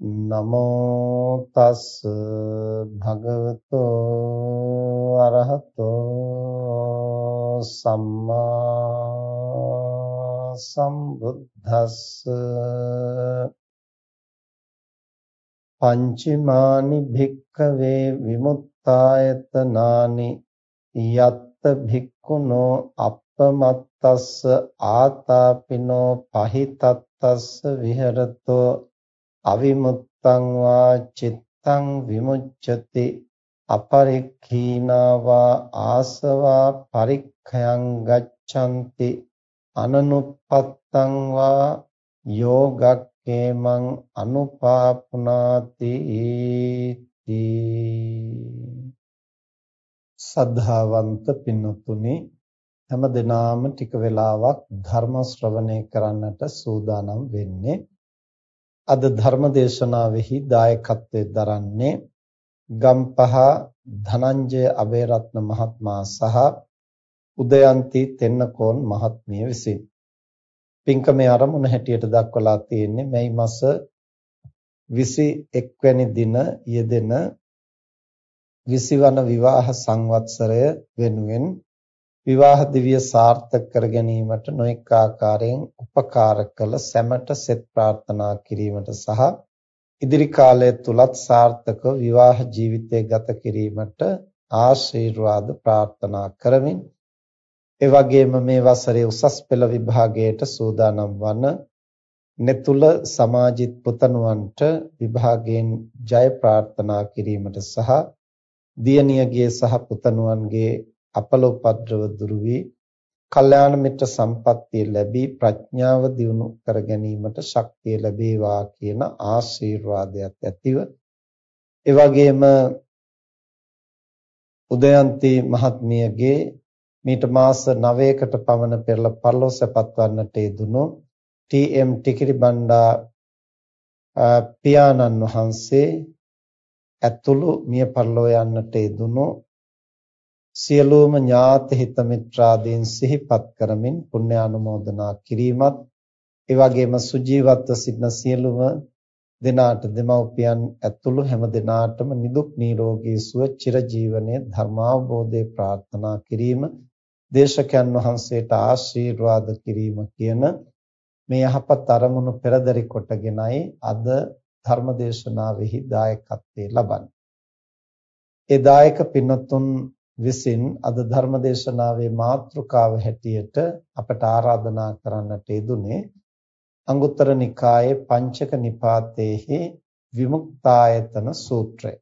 නමෝ තස් භගවතෝ අරහතෝ සම්මා සම්බුද්දස්ස පංචමානි භික්ඛවේ විමුක්තායතනානි යත්ත භික්ඛුනෝ අප්පමත්තස්ස ආතාපිනෝ පහිතත්තස්ස විහෙරතෝ අවිමුත්තං වා චිත්තං විමුච්ඡති අපරික්ඛීනා වා ආසවා පරික්ඛයන් ගච්ඡanti අනනුප්පත්තං වා යෝගක්කේමං අනුපාපුනාති සද්ධාවන්ත පින්නතුනි හැම දිනාම ටික වෙලාවක් ධර්ම ශ්‍රවණය කරන්නට සූදානම් වෙන්නේ අද ධර්ම දේශනාවෙහි දායකත්වයෙන් දරන්නේ ගම්පහ ධනංජය අබේරත්න මහත්මයා සහ උදයන්ති තෙන්නකෝන් මහත්මිය විසින්. පින්කමේ ආරමුණ හැටියට දක්වලා තියෙන්නේ මේ මාස 21 වෙනි දින යෙදෙන 20 වන විවාහ සංවත්සරය වෙනුවෙන් විවාහ දිවිය සාර්ථක කර ගැනීමට නොඑක ආකාරයෙන් උපකාර කළ සැමට සෙත් ප්‍රාර්ථනා කිරීමට සහ ඉදිරි කාලය තුලත් සාර්ථකව විවාහ ජීවිතය ගත කිරීමට ආශිර්වාද ප්‍රාර්ථනා කරමින් ඒ වගේම මේ වසරේ උසස් පෙළ විභාගයට සූදානම් වන නෙතුල සමාජිත් පුතණුවන්ට විභාගයෙන් ජය ප්‍රාර්ථනා කිරීමට සහ දියණියගේ සහ පුතණුවන්ගේ අපල උපද්‍රව දුරු වී කල්යාණ මිත්‍ර සම්පත්තිය ලැබී ප්‍රඥාව දියුණු කර ගැනීමට ශක්තිය ලැබේවා කියන ආශිර්වාදයක් ඇතිව ඒ වගේම උදයන්ති මහත්මියගේ මීට මාස 9කට පමණ පෙරලා පරලෝසපත් වන්නට යෙදුණු ටී.එම්. ටිකිරි බණ්ඩා පියාණන් වහන්සේ ඇතුළු මිය පරලෝ යන්නට යෙදුණු සියලුම ඥාති හිත මිත්‍රාදීන් සිහිපත් කරමින් පුණ්‍ය ආනුමෝදනා කිරීමත් ඒ වගේම සුජීවත්ව සිටින සියලුම දෙනාට දෙමව්පියන් ඇතුළු හැම දෙනාටම නිදුක් නිරෝගී සුව චිරජීවනයේ ධර්මාවබෝධය ප්‍රාර්ථනා කිරීම දේශකයන් වහන්සේට ආශිර්වාද කිරීම කියන මේ යහපත් අරමුණු පෙරදරි කොටගෙනයි අද ධර්මදේශනාවෙහි දායකත්වයේ ලබන්නේ. ඒ දායක පින්තුන් විසින් අද ධර්මදේශනාවේ මාතෘකාව හැටියට අපට ආරාධනා කරන්නට යෙදුනේ අංගුත්තර නිකායේ පංචක නිපාතේහි විමුක්තායතන සූත්‍රය.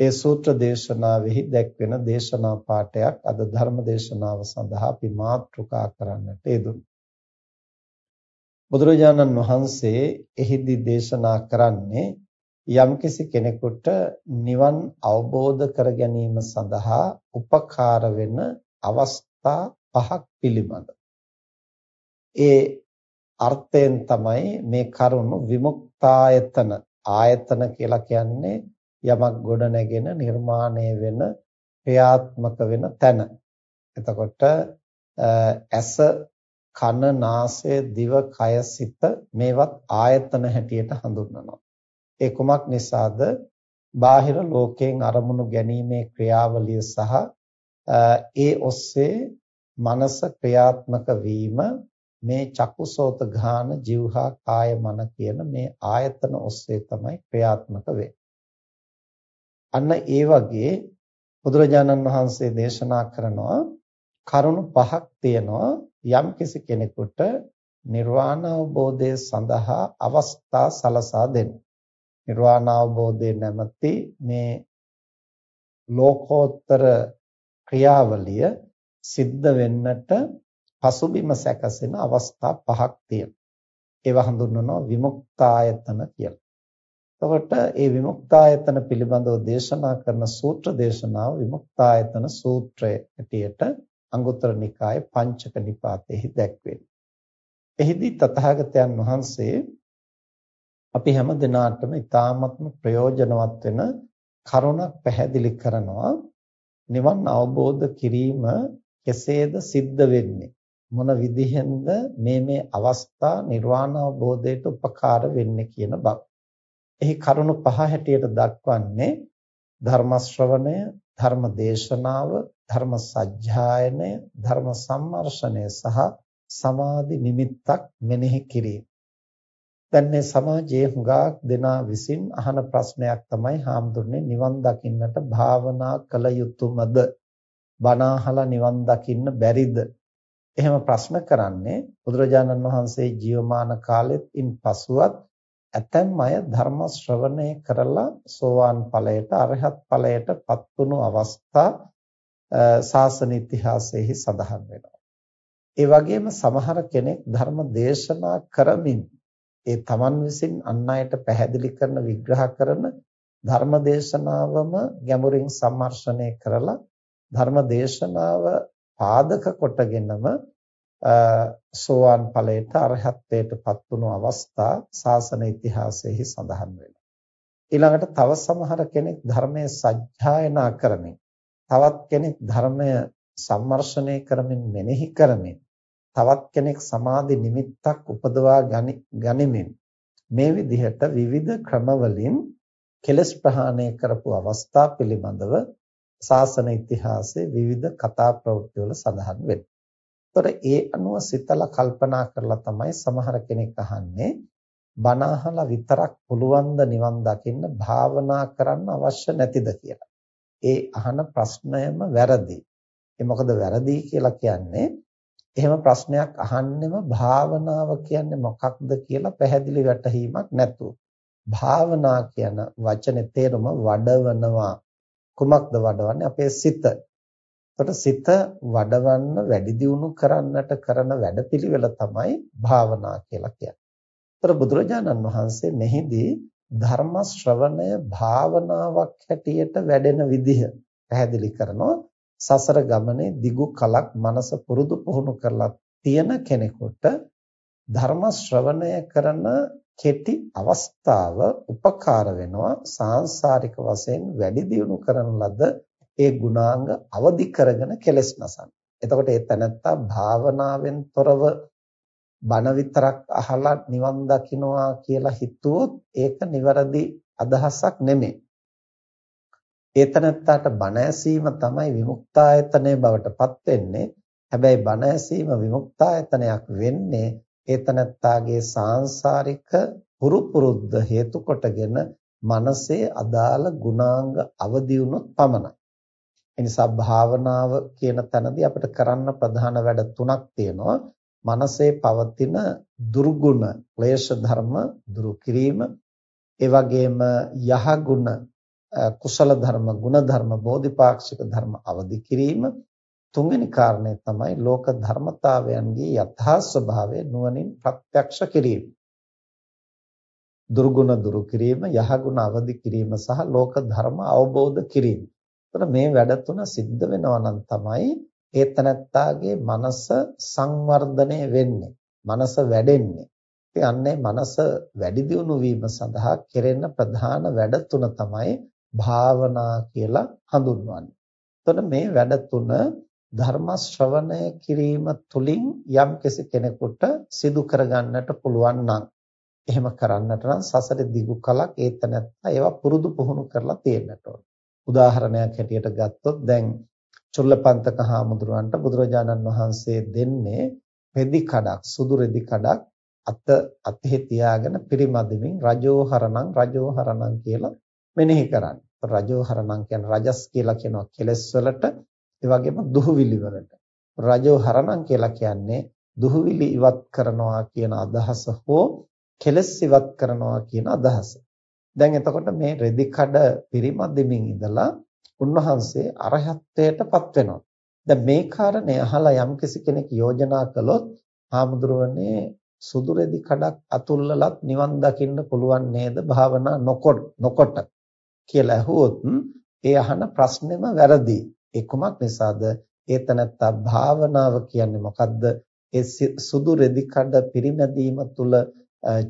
ඒ සූත්‍ර දේශනාවෙහි දැක්වෙන දේශනා පාඩයක් අද ධර්මදේශනාව සඳහා අපි මාතෘකා කරන්නට යෙදුනේ. බුදුරජාණන් වහන්සේ එහිදී දේශනා කරන්නේ යම්කිසි කෙනෙකුට නිවන් අවබෝධ කර ගැනීම සඳහා උපකාර වෙන අවස්ථා පහක් පිළිබඳ. ඒ අර්ථයෙන් තමයි මේ කරුණු විමුක්තායතන ආයතන කියලා කියන්නේ යමක් ගොඩ නැගෙන නිර්මාණය වෙන ක්‍රියාත්මක වෙන තැන. එතකොට ඇස කන නාසය දිව කය සිත මේවත් ආයතන හැටියට හඳුන්වනවා. ඒ කුමක් නිසාද? බාහිර ලෝකයෙන් අරමුණු ගැනීමේ ක්‍රියාවලිය සහ ඒ ඔස්සේ මනස ක්‍රියාත්මක වීම මේ චක්කුසෝත ගාන જીවහා කාය මන කියන මේ ආයතන ඔස්සේ තමයි ක්‍රියාත්මක වෙන්නේ. අන්න ඒ වගේ බුදුරජාණන් වහන්සේ දේශනා කරනවා කරුණු පහක් තියෙනවා යම් කිසි කෙනෙකුට නිර්වාණ අවබෝධය සඳහා අවස්ථා සලසා දෙන්න. නිර්වාණ අවබෝධය නැමැති මේ ලෝකෝත්තර ක්‍රියාවලිය සිද්ධ වෙන්නට පසුබිම සැකසෙන අවස්ථා පහක් තියෙනවා. ඒවා හඳුන්වනවා විමුක්තායතන කියලා. එතකොට මේ විමුක්තායතන පිළිබඳව දේශනා කරන සූත්‍ර දේශනාව විමුක්තායතන සූත්‍රය හැටියට අංගුත්තර නිකායේ පංචක නිපාතෙහි දැක්වෙනවා. එහිදී තථාගතයන් වහන්සේ අපි හැම දිනාටම ඊ타ත්ම ප්‍රයෝජනවත් වෙන කරුණක් පැහැදිලි කරනවා නිවන් අවබෝධ කිරීම කෙසේද සිද්ධ වෙන්නේ මොන විදිහෙන්ද මේ මේ අවස්ථා නිර්වාණ අවබෝධයට උපකාර වෙන්නේ කියන බව. එහි කරුණු පහ හැටියට දක්වන්නේ ධර්ම ශ්‍රවණය, ධර්ම දේශනාව, ධර්ම සජ්ජායනය, ධර්ම සම්මර්ෂණය සහ සමාධි නිමිත්තක් මෙනෙහි කිරීම. දැන් මේ සමාජයේ හුඟක් දෙනා විසින් අහන ප්‍රශ්නයක් තමයි හාමුදුරනේ නිවන් දකින්නට භාවනා කළ යුතුමද? බණ අහලා නිවන් දකින්න බැරිද? එහෙම ප්‍රශ්න කරන්නේ බුදුරජාණන් වහන්සේ ජීවමාන කාලෙත් ඉන් පසුවත් ඇතැම් අය ධර්ම ශ්‍රවණය කරලා සෝවාන් ඵලයට අරහත් ඵලයට පත්වුණු අවස්ථා ශාසන ඉතිහාසයේහි සඳහන් වෙනවා. ඒ වගේම සමහර කෙනෙක් ධර්ම දේශනා කරමින් ඒ තමන් විසින් අන් අයට පැහැදිලි කරන විග්‍රහ කරන ධර්ම දේශනාවම ගැඹුරින් සම්මර්ෂණය කරලා ධර්ම දේශනාව පාදක කොටගෙනම සෝවාන් ඵලයට අරහත්ත්වයට පත් වුණු අවස්ථා ශාසන ඉතිහාසයේහි සඳහන් වෙනවා. ඊළඟට තව සමහර කෙනෙක් ධර්මයේ සත්‍යයනා කරමින් තවත් කෙනෙක් ධර්මය සම්මර්ෂණය කරමින් මෙනෙහි කරමින් තවත් කෙනෙක් සමාධි නිමිත්තක් උපදවා ගනිමින් මේ විදිහට විවිධ ක්‍රමවලින් කෙලස් ප්‍රහාණය කරපු අවස්ථා පිළිබඳව ශාසන ඉතිහාසයේ විවිධ කතා ප්‍රවෘත්ති වල සඳහන් වෙනවා. ඒතර ඒ අනුව සිතලා කල්පනා කරලා තමයි සමහර කෙනෙක් අහන්නේ බණ අහලා විතරක් පුළුවන් ද නිවන් දකින්න භාවනා කරන්න අවශ්‍ය නැතිද කියලා. ඒ අහන ප්‍රශ්නයම වැරදි. ඒ මොකද වැරදි කියලා කියන්නේ එහෙම ප්‍රශ්නයක් අහන්නෙම භාවනාව කියන්නේ මොකක්ද කියලා පැහැදිලි වැටහීමක් නැතුව. භාවනා කියන වචනේ තේරුම වඩවනවා. කුමක්ද වඩවන්නේ? අපේ සිත. එතකොට සිත වඩවන්න වැඩි දියුණු කරන්නට කරන වැඩපිළිවෙල තමයි භාවනා කියලා කියන්නේ. ඒතර බුදුරජාණන් වහන්සේ මෙහිදී ධර්ම ශ්‍රවණය භාවනාවක් හැටියට වැඩෙන විදිහ පැහැදිලි කරනවා. සසර ගමනේ දිගු කලක් මනස පුරුදු පුහුණු කරලා තියෙන කෙනෙකුට ධර්ම ශ්‍රවණය කරන කෙටි අවස්ථාව උපකාර වෙනවා සාංශාරික වශයෙන් වැඩි දියුණු කරන ලද ඒ ගුණාංග අවදි කරගෙන කෙලස් නසන්න. එතකොට ඒ තැනත්තා භාවනාවෙන් තොරව බණ විතරක් අහලා නිවන් දකින්නවා කියලා හිතුවොත් ඒක නිවැරදි අදහසක් නෙමෙයි. ඒ තැනත්තාට බණ ඇසීම තමයි විමුක්තායතනය බවට පත් වෙන්නේ. හැබැයි බණ ඇසීම විමුක්තායතනයක් වෙන්නේ ඒ තනත්තාගේ සාංශාරික පුරු පුරුද්ද හේතු කොටගෙන මනසේ අදාළ ගුණාංග අවදි වුණොත් පමණයි. ඒ නිසා භාවනාව කියන තැනදී අපිට කරන්න ප්‍රධාන වැඩ තුනක් තියෙනවා. මනසේ පවතින දුර්ගුණ, ක්ලේශ ධර්ම දුරු කිරීම, ඒ වගේම යහගුණ, කුසල ධර්ම, ගුණ ධර්ම, බෝධිපාක්ෂික ධර්ම අවදි කිරීම තුන්වෙනි කාරණය තමයි ලෝක ධර්මතාවයන්ගේ යථා ස්වභාවය නුවණින් ප්‍රත්‍යක්ෂ කිරීම. දුර්ගුණ දුරු කිරීම, යහගුණ අවදි කිරීම සහ ලෝක ධර්ම අවබෝධ කිරීම. එතන මේ වැඩ තුන සිද්ධ වෙනවා නම් තමයි ඒතනත්තාගේ මනස සංවර්ධනය වෙන්නේ. මනස වැඩෙන්නේ. ඉතින් අන්නේ මනස වැඩි දියුණු වීම සඳහා කෙරෙන ප්‍රධාන වැඩ තුන තමයි භාවනා කියලා හඳුන්වන්නේ. එතකොට මේ වැඩ තුන ධර්ම ශ්‍රවණය කිරීම තුළින් යම් කෙනෙකුට සිදු කරගන්නට පුළුවන් නම් එහෙම කරන්නට නම් සසරේ දිගු කලක් ඒතනත්තා ඒවා පුරුදු පුහුණු කරලා තියෙන්නට ඕන. උදාහරණයක් හැටියට ගත්තොත් දැන් චුල්ලපන්තක හාමුදුරුවන්ට බුදුරජාණන් වහන්සේ දෙන්නේ රෙදි කඩක් සුදු රෙදි කඩක් අත අතේ තියාගෙන පිරිමදිමින් රජෝහරණං රජෝහරණං කියලා මෙනෙහි කරන්නේ. රජෝහරණං කියන්නේ රජස් කියලා කියනවා කෙලස් වලට ඒ වගේම දුහවිලි වලට. රජෝහරණං කියලා කියන්නේ දුහවිලි ඉවත් කරනවා කියන අදහස හෝ කෙලස් ඉවත් කරනවා කියන අදහස. දැන් එතකොට මේ රෙදි කඩ පිරිමදිමින් ඉඳලා උන්වහන්සේ අරහත්ත්වයටපත් වෙනවා. දැන් මේ කාරණේ අහලා යම්කිසි කෙනෙක් යෝජනා කළොත් ආමුදුරවනේ සුදු රෙදි කඩක් අතුල්ලලත් නිවන් දකින්න පුළුවන් නේද භාවනා නොකොට කියලා ඇහුවොත් ඒ අහන ප්‍රශ්නේම වැරදි. ඒ කුමක් නිසාද? ඒ තනත්තා භාවනාව කියන්නේ මොකද්ද? ඒ සුදු රෙදි කඩ පිරිමැදීම තුල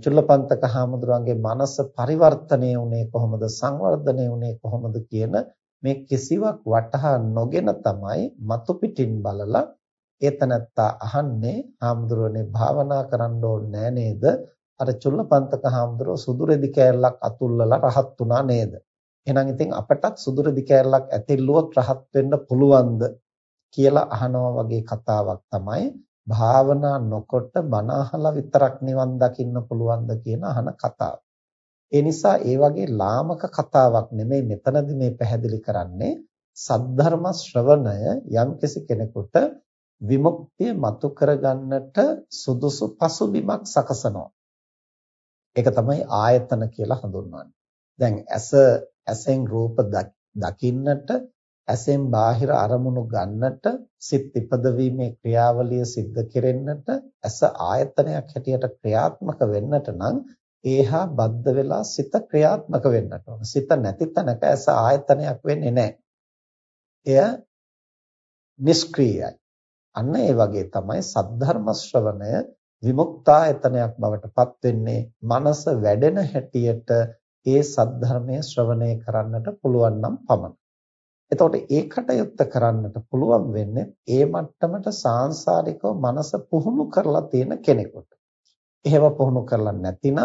චුල්ලපන්තක හාමුදුරන්ගේ මනස පරිවර්තනය වුණේ කොහොමද සංවර්ධනය වුණේ කොහොමද කියන මේ කිසිවක් වටහා නොගෙන තමයි මතු පිටින් බලලා ඒතනත්තා අහන්නේ හාමුදුරනේ භාවනා කරන්න ඕනේ නේද අර චුල්ලපන්තක හාමුදුරුව සුදුරෙදි කෑල්ලක් අතුල්ලලා රහත් වුණා නේද එහෙනම් ඉතින් අපටත් සුදුරෙදි කෑල්ලක් ඇතිල්ලුවොත් රහත් වෙන්න පුළුවන්ද කියලා අහනවා වගේ කතාවක් තමයි භාවනා නොකොට බණ අහලා විතරක් නිවන් දකින්න පුළුවන්ද කියන අහන කතාව. ඒ නිසා ඒ වගේ ලාමක කතාවක් නෙමෙයි මෙතනදි මේ පැහැදිලි කරන්නේ සද්ධර්ම ශ්‍රවණය යම්කිසි කෙනෙකුට විමුක්තිය මතු කරගන්නට සුදුසු පසුබිමක් සකසනවා. ඒක තමයි ආයතන කියලා හඳුන්වන්නේ. දැන් ඇස ඇසෙන් රූප දකින්නට ඇසෙන් බාහිර අරමුණු ගන්නට සිත් ඉපදවීමේ ක්‍රියාවලිය සිද්ධ කෙරෙන්නට ඇස ආයතනයක් හැටියට ක්‍රියාත්මක වෙන්නට නම් ඒහා බද්ධ වෙලා සිත ක්‍රියාත්මක වෙන්නට ඕන. සිත නැති තැනක ඇස ආයතනයක් වෙන්නේ නැහැ. එය නිෂ්ක්‍රීයයි. අන්න ඒ වගේ තමයි සද්ධර්ම ශ්‍රවණය විමුක්තායතනයක් බවට පත් වෙන්නේ. මනස වැඩෙන හැටියට ඒ සද්ධර්මයේ ශ්‍රවණය කරන්නට පුළුවන් නම් පමණයි. එතකොට ඒ කටයුත්ත කරන්නට පුළුවන් වෙන්නේ ඒ මට්ටමට සාංශාරිකව මනස පුහුණු කරලා තියෙන කෙනෙකුට. එහෙම පුහුණු කරලා නැතිනම්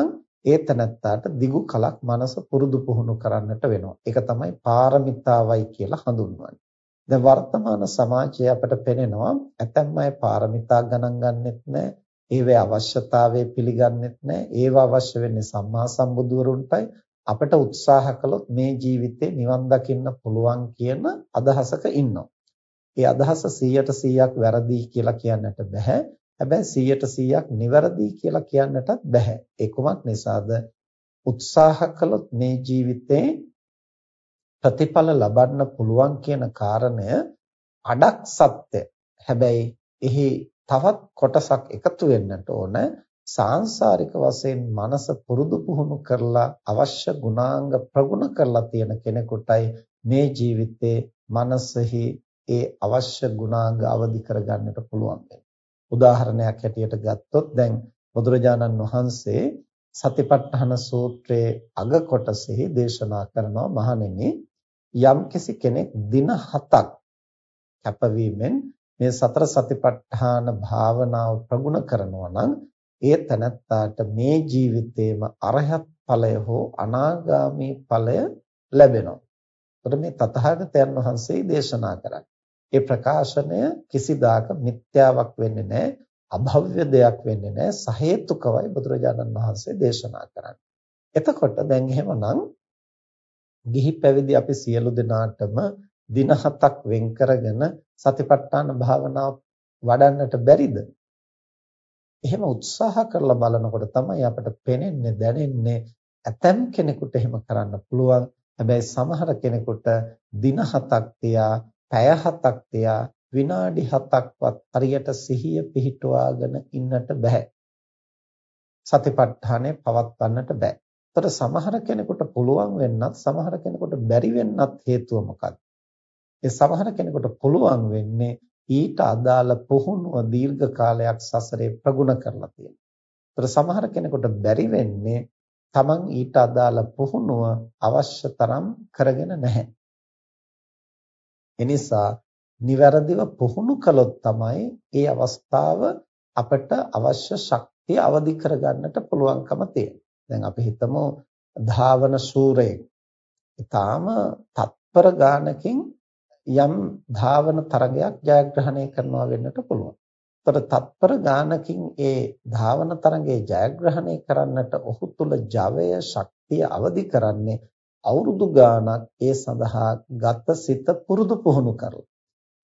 ඒ තනත්තාට දිගු කලක් මනස පුරුදු පුහුණු කරන්නට වෙනවා. ඒක තමයි පාරමිතාවයි කියලා හඳුන්වන්නේ. දැන් වර්තමාන සමාජයේ අපට පෙනෙනවා ඇතැම් අය පාරමිතා ගණන් ගන්නෙත් නැහැ. ඒවේ අවශ්‍යතාවය පිළිගන්නෙත් නැහැ. ඒවා අවශ්‍ය වෙන්නේ සම්මා සම්බුදුවරුන්ටයි. අපිට උත්සාහ කළොත් මේ ජීවිතේ නිවන් දකින්න පුළුවන් කියන අදහසක ඉන්නවා. ඒ අදහස 100ට 100ක් වැරදි කියලා කියන්නට බෑ. හැබැයි 100ට 100ක් නිවැරදි කියලා කියන්නටත් බෑ. ඒ කුමක් නිසාද? උත්සාහ කළොත් මේ ජීවිතේ ප්‍රතිඵල ලබන්න පුළුවන් කියන කාරණය අඩක් සත්‍ය. හැබැයි එහි තවත් කොටසක් එකතු වෙන්නට ඕන සාංශාරික වශයෙන් මනස පුරුදු පුහුණු කරලා අවශ්‍ය ගුණාංග ප්‍රගුණ කරලා තියෙන කෙනෙකුටයි මේ ජීවිතේ මනසෙහි ඒ අවශ්‍ය ගුණාංග අවදි කරගන්නට පුළුවන් උදාහරණයක් හැටියට ගත්තොත් දැන් බුදුරජාණන් වහන්සේ සතිපට්ඨාන සූත්‍රයේ අග කොටසෙහි දේශනා කරනවා මහණෙනි යම්කිසි කෙනෙක් දින 7ක් කැපවීමෙන් මේ සතර සතිපට්ඨාන භාවනාව ප්‍රගුණ කරනවා නම් ඒ තනත්තාට මේ ජීවිතේම අරහත් ඵලය හෝ අනාගාමී ඵලය ලැබෙනවා. එතකොට මේ තථාගතයන් වහන්සේ දේශනා කරන්නේ. ඒ ප්‍රකාශනය කිසිදාක මිත්‍යාවක් වෙන්නේ නැහැ, අභව්‍ය දෙයක් වෙන්නේ නැහැ, සහේතුකවයි බුදුරජාණන් වහන්සේ දේශනා කරන්නේ. එතකොට දැන් එහෙමනම් ගිහි පැවිදි අපි සියලු දෙනාටම දින හතක් වෙන් කරගෙන සතිපට්ඨාන භාවනාව වඩන්නට බැරිද? එහෙම උත්සාහ කරලා බලනකොට තමයි අපිට පේන්නේ දැනෙන්නේ ඇතම් කෙනෙකුට එහෙම කරන්න පුළුවන්. හැබැයි සමහර කෙනෙකුට දින හතක් තියා, පැය හතක් තියා, විනාඩි හතක්වත් හරියට සිහිය පිහිටුවාගෙන ඉන්නට බෑ. සතිපට්ඨානෙ පවත්වන්නට බෑ. ඒතර සමහර කෙනෙකුට පුළුවන් වෙන්නත් සමහර කෙනෙකුට බැරි වෙන්නත් හේතුව මොකක්ද? ඒ සමහර කෙනෙකුට පුළුවන් වෙන්නේ ඊට අදාළ පුහුණුව දීර්ඝ කාලයක් සසරේ ප්‍රගුණ කරලා තියෙනවා. ඒතර සමහර කෙනෙකුට බැරි වෙන්නේ Taman ඊට අදාළ පුහුණුව අවශ්‍ය තරම් කරගෙන නැහැ. එනිසා નિවරදිව පුහුණු කළොත් තමයි ඒ අවස්ථාව අපට අවශ්‍ය ශක්තිය අවදි කරගන්නට පුළුවන්කම තියෙන්නේ. දැන් අපි හිතමු ධාවන ශූරයෙක්. ඊටාම තත්පර ගානකින් යම් ධාවන තරගයක් ජයග්‍රහණය කරනවා වෙන්නට පුළුවන්. ඒතර තත්පර ගානකින් ඒ ධාවන තරඟේ ජයග්‍රහණය කරන්නට ඔහු තුල ජවය ශක්තිය අවදි කරන්නේ අවුරුදු ගාණක් ඒ සඳහා ගත සිත පුරුදු පුහුණු කරලා.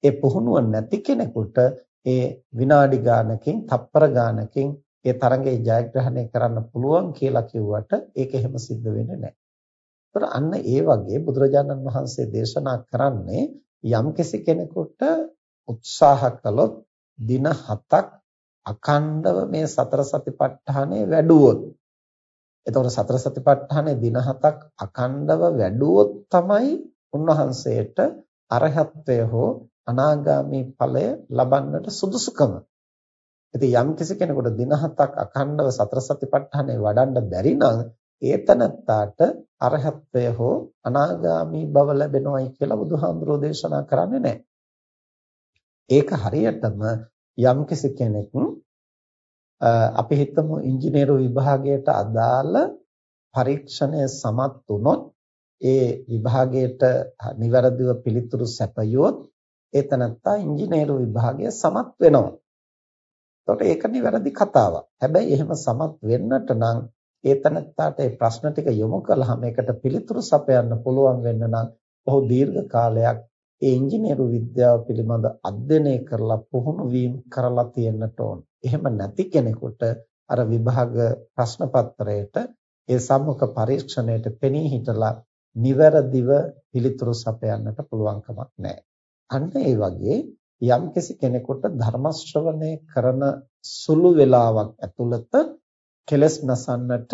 ඒ පුහුණුව නැති කෙනෙකුට ඒ විනාඩි ගානකින් තප්පර ගානකින් ඒ තරඟේ ජයග්‍රහණය කරන්න පුළුවන් කියලා කිව්වට ඒක එහෙම සිද්ධ වෙන්නේ නැහැ. ඒතර අන්න ඒ වගේ බුදුරජාණන් වහන්සේ දේශනා කරන්නේ යම්කිසි කෙනෙකුට උත්සාහ කළොත් දින 7ක් අඛණ්ඩව මේ සතර සතිපට්ඨානය වැඩුවොත් එතකොට සතර සතිපට්ඨානය දින 7ක් අඛණ්ඩව වැඩුවොත් තමයි උන්වහන්සේට අරහත්ත්වය හෝ අනාගාමී ඵලය ලබන්නට සුදුසුකම. ඉතින් යම් කිසි කෙනෙකුට දින 7ක් අඛණ්ඩව සතර සතිපට්ඨානය වඩන්න බැරි නම් ඒතනත්තාට අරහත්ත්වය හෝ අනාගාමී බව ලැබෙනවයි කියලා බුදුහාමුදුරෝ දේශනා කරන්නේ නැහැ. ඒක හරියටම යම්කිසි කෙනෙක් අපි හිතමු ඉංජිනේරු විභාගයට අදාළ පරීක්ෂණය සමත් වුණොත් ඒ විභාගයට නිවැරදිව පිළිතුරු සැපයුවොත් ඒ තනත්තා ඉංජිනේරු විභාගය සමත් වෙනවා. එතකොට ඒක නිවැරදි කතාවක්. හැබැයි එහෙම සමත් වෙන්නට නම් ඒ තනත්තාට ඒ ප්‍රශ්න ටික යොමු කළාම ඒකට පිළිතුරු සපයන්න පුළුවන් වෙන්න නම් ඔහු දීර්ඝ කාලයක් ඒ ඉංජිනේරු විද්‍යාව පිළිබඳ අධ්‍යයනය කරලා පුහුණු වීම කරලා තියෙන්නට ඕන. එහෙම නැති කෙනෙකුට අර විභාග ප්‍රශ්න පත්‍රයට ඒ සම්මුඛ පරීක්ෂණයට පෙනී හිටලා නිවැරදිව පිළිතුරු සපයන්නට පුළුවන් කමක් නැහැ. අන්න ඒ වගේ යම්කිසි කෙනෙකුට ධර්ම ශ්‍රවණය කරන සුළු වේලාවක් ඇතුළත කෙලස් නසන්නට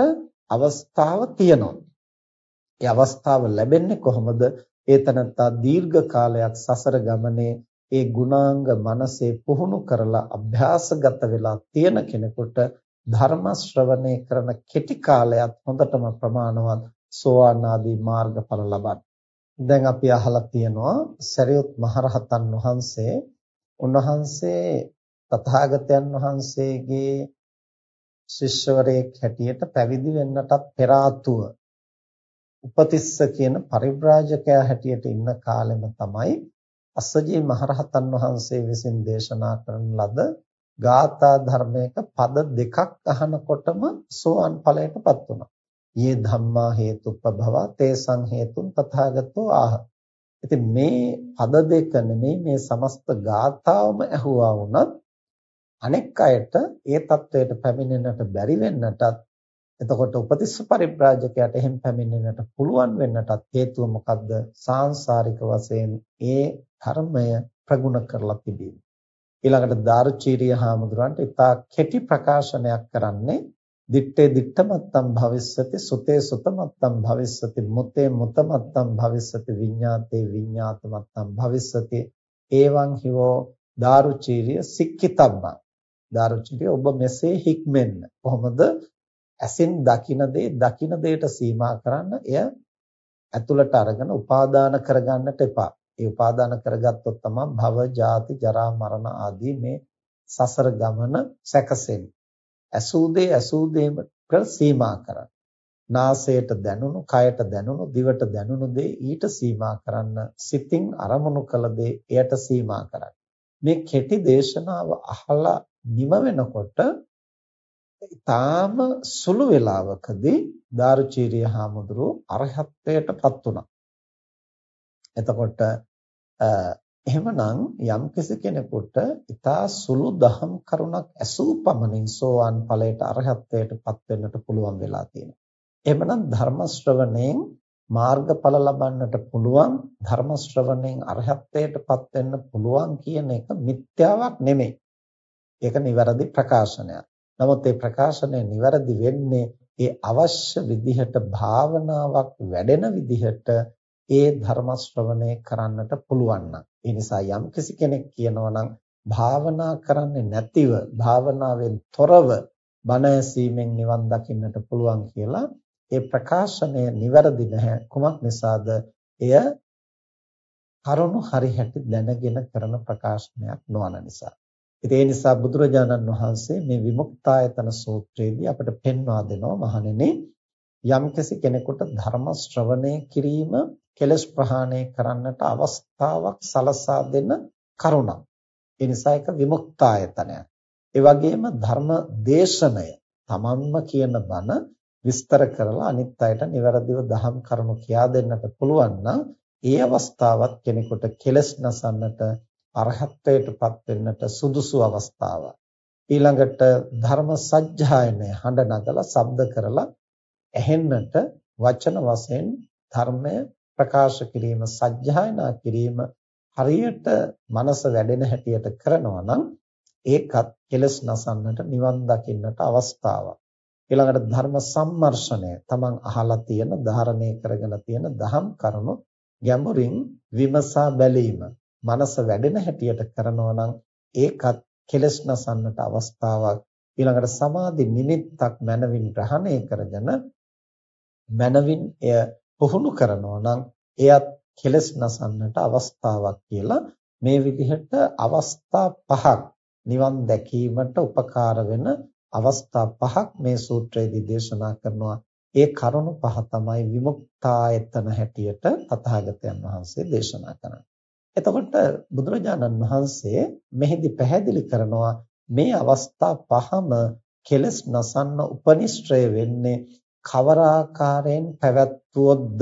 අවස්ථාව තියෙනවා. ඒ අවස්ථාව ලැබෙන්නේ කොහොමද? ඒ තනත්තා දීර්ඝ කාලයක් සසර ගමනේ ඒ ගුණාංග මනසේ පුහුණු කරලා අභ්‍යාසගත වෙලා තියෙන කෙනෙකුට ධර්ම ශ්‍රවණය කරන කෙටි කාලයක් හොඳටම ප්‍රමාණවත් සෝවාන් ආදී මාර්ගඵල ලබන්න. දැන් අපි අහලා තියෙනවා සරියුත් මහරහතන් වහන්සේ උන්වහන්සේ තථාගතයන් වහන්සේගේ ශිෂ්‍යවරයෙක් හැටියට පැවිදි වෙන්නටත් පෙර උපතිස්ස කියන පරිබ්‍රාජකයා හැටියට ඉන්න කාලෙම තමයි අස්සජී මහරහතන් වහන්සේ විසින් දේශනා කරන ලද ගාථා ධර්මයක පද දෙකක් අහනකොටම සෝවන් ඵලයටපත් වුණා. "යේ ධම්මා හේතුප්පභව තේසං හේතුන් තථාගතෝ ආහ." ඉතින් මේ පද දෙක නෙමෙයි මේ සමස්ත ගාථාවම ඇහුවා වුණත් අනෙක් අයට ඒ தത്വයට පැමිණෙන්නට බැරි වෙන්නටත් එතකොට උපතිස්ස පරිබ්‍රාජකයාට එහෙම පැමිණෙන්නට පුළුවන් වෙන්නටත් හේතුව මොකද්ද? සාංශාරික වශයෙන් ඒ ධර්මය ප්‍රගුණ කරලා තිබීම. ඊළඟට දාර්චීරිය හාමුදුරන්ට ඉතා කෙටි ප්‍රකාශනයක් කරන්නේ දිත්තේ දිත්තමත්තම් භවිස්සති සුතේ සුතමත්තම් භවිස්සති මුතේ මුතමත්තම් භවිස්සති විඤ්ඤාතේ විඤ්ඤාතමත්තම් භවිස්සති එවං හිවෝ දාරුචීරිය සික්කිතබ්බං දාරුචිකේ ඔබ මෙසේ හික්මෙන්න. කොහොමද? ඇසින් දකින දේ දකින දෙයට සීමා කරන්න එය ඇතුළට අරගෙන උපාදාන කරගන්නට එපා. ඒ උපාදාන කරගත්තොත් තමයි භව, ජාති, ජරා, මරණ ආදී මේ සසර ගමන සැකසෙන්නේ. ඇසූ දේ ඇසූ දේකට සීමා කරන්න. නාසයට දැනුණු, කයට දැනුණු, දිවට දැනුණු දේ ඊට සීමා කරන්න. සිතින් අරමුණු කළ දේ එයට සීමා කරන්න. මේ කෙටි දේශනාව අහලා නිම වෙනකොට ඊටාම සුළු වේලාවකදී දාරුචීරිය හාමුදුරුව අරහත්ත්වයටපත් වුණා. එතකොට එහෙමනම් යම්කිසි කෙනෙකුට ඊටා සුළු දහම් කරුණක් ඇසූ පමණින් සෝවාන් ඵලයට අරහත්ත්වයටපත් වෙන්නට පුළුවන් වෙලා තියෙනවා. එහෙමනම් ධර්ම ශ්‍රවණයෙන් මාර්ගඵල ලබන්නට පුළුවන් ධර්ම ශ්‍රවණයෙන් අරහත්ත්වයටපත් වෙන්න පුළුවන් කියන එක මිත්‍යාවක් නෙමෙයි. ඒක නිවැරදි ප්‍රකාශනයක්. නමුත් මේ ප්‍රකාශනය නිවැරදි වෙන්නේ ඒ අවශ්‍ය විදිහට භාවනාවක් වැඩෙන විදිහට ඒ ධර්ම ශ්‍රවණය කරන්නට පුළුවන් නම්. ඒ නිසා යම් කෙනෙක් කියනවා නම් භාවනා කරන්නේ නැතිව භාවනාවෙන් තොරව බණ ඇසීමෙන් නිවන් දකින්නට පුළුවන් කියලා ඒ ප්‍රකාශනය නිවැරදි නැහැ. කුමක් නිසාද? එය කරුණු හරි හැටි දැනගෙන කරන ප්‍රකාශනයක් නොවන නිසා. ඉතින් ඒ නිසා බුදුරජාණන් වහන්සේ මේ විමුක්තායතන සූත්‍රයේදී අපට පෙන්වා දෙනවා මහණෙනි යම්කිසි කෙනෙකුට ධර්ම ශ්‍රවණය කිරීම කෙලස් ප්‍රහාණය කරන්නට අවස්ථාවක් සලසා දෙන කරුණක්. ඒ නිසා ඒක විමුක්තායතනයක්. ඒ වගේම ධර්ම දේශනය තමන්ම කියන බණ විස්තර කරලා අනිත් අයට નિවරදිව දහම් කරුණු කියා දෙන්නට පුළුවන් නම් ඒ අවස්ථාවත් කෙනෙකුට කෙලස් නසන්නට අරහත්ත්වයටපත් වෙන්නට සුදුසු අවස්ථාවක්. ඊළඟට ධර්ම සජ්ජායනය හඬ නගලා ශබ්ද කරලා ඇහෙන්නට වචන වශයෙන් ධර්මය ප්‍රකාශ කිරීම සජ්ජායනා කිරීම හරියට මනස වැඩෙන හැටියට කරනවා නම් ඒකත් කෙලස් නසන්නට නිවන් දකින්නට අවස්ථාවක්. ඊළඟට ධර්ම සම්මර්ෂණය තමන් අහලා තියෙන ධාරණය කරගෙන තියෙන දහම් කරුණු ගැඹුරින් විමසා බැලීම මනස වැඩෙන හැටියට කරනවා නම් ඒකත් කෙලස් නසන්නට අවස්ථාවක්. ඊළඟට සමාධි නිමිත්තක් මනවින් ග්‍රහණය කරගෙන මනවින් එය පුහුණු කරනවා නම් එයත් කෙලස් නසන්නට අවස්ථාවක් කියලා මේ විදිහට අවස්ථා පහක් නිවන් දැකීමට උපකාර වෙන අවස්ථා පහක් මේ සූත්‍රයේදී දේශනා කරනවා. ඒ කරුණු පහ තමයි විමුක්තායතන හැටියට තථාගතයන් වහන්සේ දේශනා කරන්නේ. එතකොට බුදුරජාණන් වහන්සේ මෙහිදී පැහැදිලි කරනවා මේ අවස්ථා පහම කෙලස් නසන්න උපනිශ්‍රය වෙන්නේ කවර ආකාරයෙන් පැවැත්වුවොත්ද?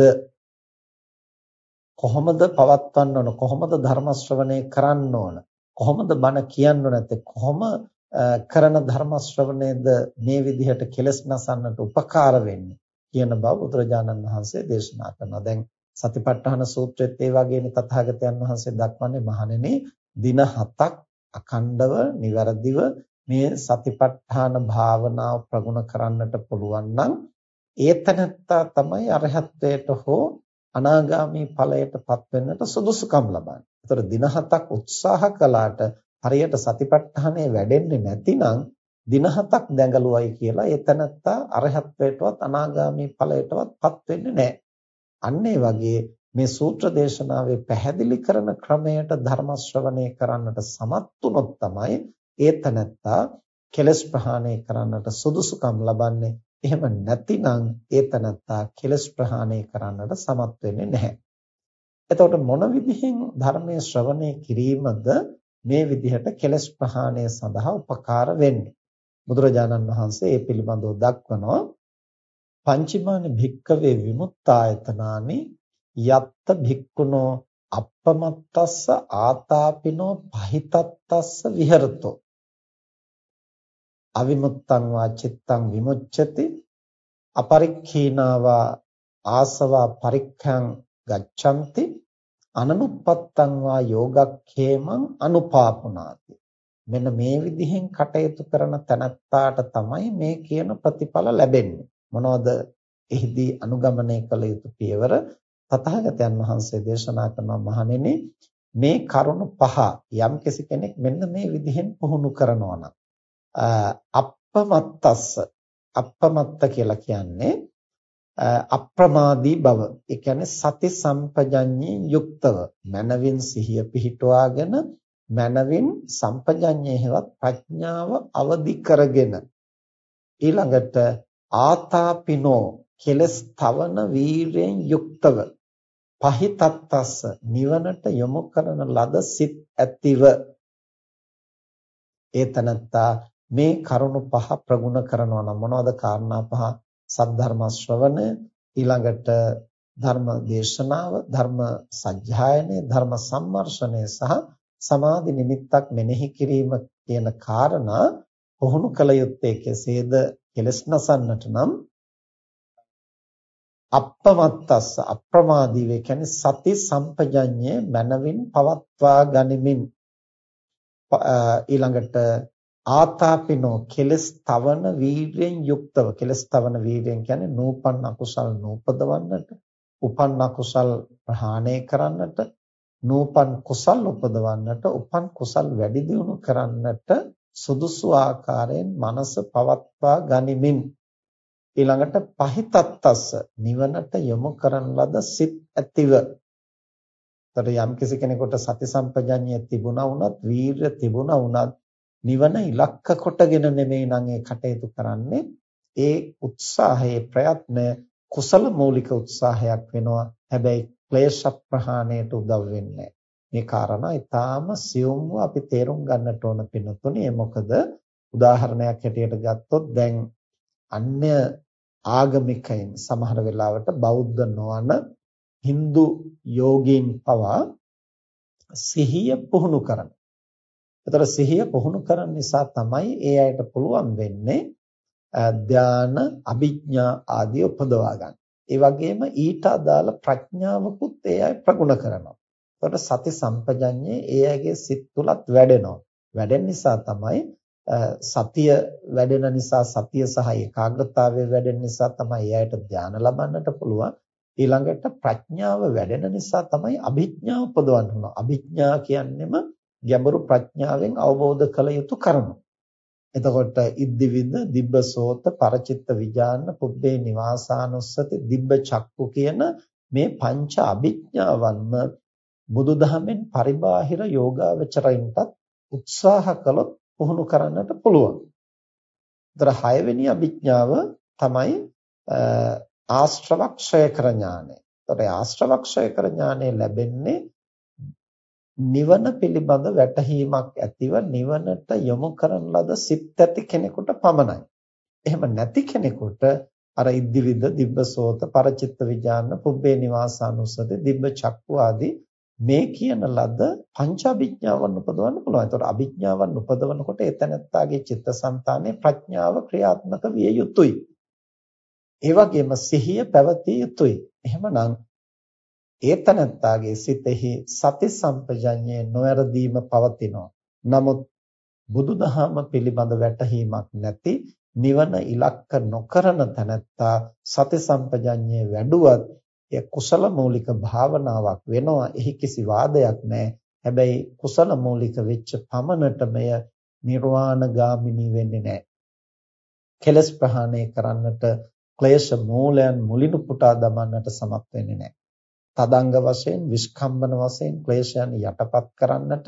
කොහොමද පවත්වන්න ඕන කොහොමද ධර්ම ශ්‍රවණය කරන්න ඕන? කොහොමද බණ කියන්න නැත්තේ කොහොම කරන ධර්ම ශ්‍රවණයද මේ විදිහට කෙලස් නසන්නට උපකාර වෙන්නේ කියන බව බුදුරජාණන් වහන්සේ දේශනා කරනවා. දැන් සතිපට්ඨාන සූත්‍රෙත් ඒ වගේනේ තථාගතයන් වහන්සේ දක්වන්නේ මහණෙනි දින 7ක් අඛණ්ඩව નિවරදිව මේ සතිපට්ඨාන භාවනාව ප්‍රගුණ කරන්නට පුළුවන් නම් ඒතනත්තා තමයි අරහත්ත්වයට හෝ අනාගාමී ඵලයටපත් වෙන්නට සුදුසුකම් ලබන්නේ. ඒතර දින 7ක් උත්සාහ කළාට හරියට සතිපට්ඨානය වැඩෙන්නේ නැතිනම් දින 7ක් දැඟලුවයි කියලා ඒතනත්තා අරහත්ත්වයටවත් අනාගාමී ඵලයටවත්පත් වෙන්නේ නැහැ. අන්න ඒ වගේ මේ සූත්‍ර දේශනාවේ පැහැදිලි කරන ක්‍රමයට ධර්ම ශ්‍රවණය කරන්නට සමත් වුනොත් තමයි ඒ තනත්තා කෙලස් ප්‍රහාණය කරන්නට සුදුසුකම් ලබන්නේ. එහෙම නැතිනම් ඒ තනත්තා කෙලස් ප්‍රහාණය කරන්නට සමත් වෙන්නේ නැහැ. එතකොට මොන විදිහෙන් ධර්මයේ ශ්‍රවණය කිරීමද මේ විදිහට කෙලස් ප්‍රහාණය සඳහා උපකාර වෙන්නේ? බුදුරජාණන් වහන්සේ මේ පිළිබඳව දක්වනවා පංචමාන භික්කවේ විමුක්තායතනානි යත්ත භික්කුණෝ අප්පමත්තස්ස ආතාපිනෝ පහිතත්තස්ස විහෙරතෝ. අවිමුත්තං වා චිත්තං විමුච්ඡති අපරික්ඛීනාවා ආසවා පරික්ඛං ගච්ඡanti අනනුප්පත්තං වා යෝගක්ඛේමං අනුපාපුනාති. මෙන්න මේ විදිහෙන් කටයුතු කරන තැනත්තාට තමයි මේ කියන ප්‍රතිඵල ලැබෙන්නේ. මොනවද එහිදී අනුගමනය කළ යුතු පියවර තථාගතයන් වහන්සේ දේශනා කරනවා මහණෙනි මේ කරුණු පහ යම් කෙනෙක් මෙන්න මේ විදිහෙන් පුහුණු කරනවා නම් අප්පමත්තස්ස අප්පමත්ත කියලා කියන්නේ අප්‍රමාදී බව. ඒ කියන්නේ සති සම්පජඤ්ඤේ යුක්තව මනවින් සිහිය පිහිටුවාගෙන මනවින් සම්පජඤ්ඤේ හෙවත් ප්‍රඥාව අවදි කරගෙන ඊළඟට ආතාපිනෝ කෙලස් තවන වීරයෙන් යුක්තව පහිතත්තස්ස නිවනට යොමු කරන ලද සිත් ඇතිව. ඒ තනත්තා මේ කරුණු පහ ප්‍රගුණ කරනවා නම් මොනවද කාරණා පහ? සද්ධර්ම ශ්‍රවණය ඊළඟට ධර්ම දේශනාව ධර්ම සජ්ජායනය ධර්ම සම්මර්ෂණය සහ සමාධි නිමිත්තක් මෙනෙහි කිරීම කියන කාරණා පුහුණු කළ යුත්තේ කෙසේද? කෙලස් නසන්නට නම් අප්පමත්තස්ස අප්‍රමාදී වේ කියන්නේ සති සම්පජඤ්ඤය මනවින් පවත්වා ගනිමින් ඊළඟට ආතාපිනෝ කෙලස් තවන වීර්යෙන් යුක්තව කෙලස් තවන වීර්යෙන් කියන්නේ නූපන් අකුසල් නූපදවන්නට උපන් අකුසල් ප්‍රහාණය කරන්නට නූපන් කුසල් උපදවන්නට උපන් කුසල් වැඩි දියුණු කරන්නට සුදුසු ආකාරයෙන් මනස පවත්වා ගනිමින් ඊළඟට පහිතත්තස්ස නිවනට යොමු කරන ලද සිත් ඇතිව. තර යම් කිසි කෙනෙකුට සති සම්පජඤ්ඤය තිබුණා වුණත් වීරය තිබුණා වුණත් නිවන ඉලක්ක කොටගෙන නෙමෙයි නම් ඒ කටයුතු කරන්නේ. ඒ උත්සාහයේ ප්‍රයත්න කුසල මූලික උත්සාහයක් වෙනවා. හැබැයි ක්ලේශ ප්‍රහාණයට උදව් වෙන්නේ මේ කාරණා ඊටාම සියුම්ව අපි තේරුම් ගන්නට ඕන පින්නතුනේ මොකද උදාහරණයක් හැටියට ගත්තොත් දැන් අන්‍ය ආගමිකයින් සමහර වෙලාවට බෞද්ධ නොවන Hindu යෝගීන් පවා සිහිය පුහුණු කරන. ඒතර සිහිය පුහුණු කරන නිසා තමයි ඒ අයට පුළුවන් වෙන්නේ ධාන, අභිඥා ආදී උපදවා ගන්න. ඒ වගේම ඊට අදාළ ප්‍රඥාවකුත් ඒ අය ප්‍රගුණ කරනවා. ඒතකොට සති සම්පජඤ්ඤේ ඒ අයගේ සිත් තුලත් වැඩෙනවා. වැඩෙන නිසා තමයි සතිය වැඩෙන නිසා සතිය සහ ඒකාග්‍රතාවය වැඩෙන නිසා තමයි එයාට ධානය ලබන්නට පුළුවන්. ඊළඟට ප්‍රඥාව වැඩෙන නිසා තමයි අභිඥා උපදවන්න ඕන අභිඥා කියන්නේම ගැඹුරු ප්‍රඥාවෙන් අවබෝධ කළ යුතු කරුණු එතකොට ඉද්දිවිද දිබ්බසෝත පරචිත්ත විඥාන පුබ්බේ නිවාසානුස්සති දිබ්බ චක්කු කියන මේ පංච අභිඥාවන්ම බුදුදහමෙන් පරිබාහිර යෝගාවචරයින්ටත් උත්සාහ කළොත් පුහුණු කරන්නට පුළුවන්. ඒතර 6 වෙනි අභිඥාව තමයි ආශ්‍රවක්ෂය කර ඥානය. ඒතර ආශ්‍රවක්ෂය කර ඥානය ලැබෙන්නේ නිවන පිළිබඳ වැටහීමක් ඇතිව නිවනට යොමු කරන ලද සිත් ඇති කෙනෙකුට පමණයි. එහෙම නැති කෙනෙකුට අර ඉද්දිවිද දිබ්බසෝත පරචිත්ත විඥාන පුබ්බේ නිවාසානුසති දිබ්බ චක්කු ආදී මේ කියන ලද පංචාභිඥාවන් උපදවන්න පුළුවන්. ඒතකොට අභිඥාවන් උපදවනකොට එතනත්තාගේ චිත්තසංතානයේ ප්‍රඥාව ක්‍රියාත්මක විය යුතුයි. ඒ වගේම සිහිය පැවතිය යුතුයි. එහෙමනම් ඒතනත්තාගේ සිතෙහි සති සම්පජඤ්ඤේ නොයරදීම පවතිනවා. නමුත් බුදුදහම පිළිබඳ වැටහීමක් නැති නිවන ඉලක්ක නොකරන තැනැත්තා සති සම්පජඤ්ඤේ වැඩුවත් එය කුසල මූලික භාවනාවක් වෙනවා. එහි කිසි වාදයක් නැහැ. හැබැයි කුසල මූලික වෙච්ච පමණට මෙය නිර්වාණගාමිනී වෙන්නේ නැහැ. කෙලස් ප්‍රහාණය කරන්නට ක්ලේශ මූලයන් මුලිනු පුටා දමන්නට සමත් වෙන්නේ නැහැ. තදංග වශයෙන් විස්කම්බන වශයෙන් ක්ලේශයන් යටපත් කරන්නට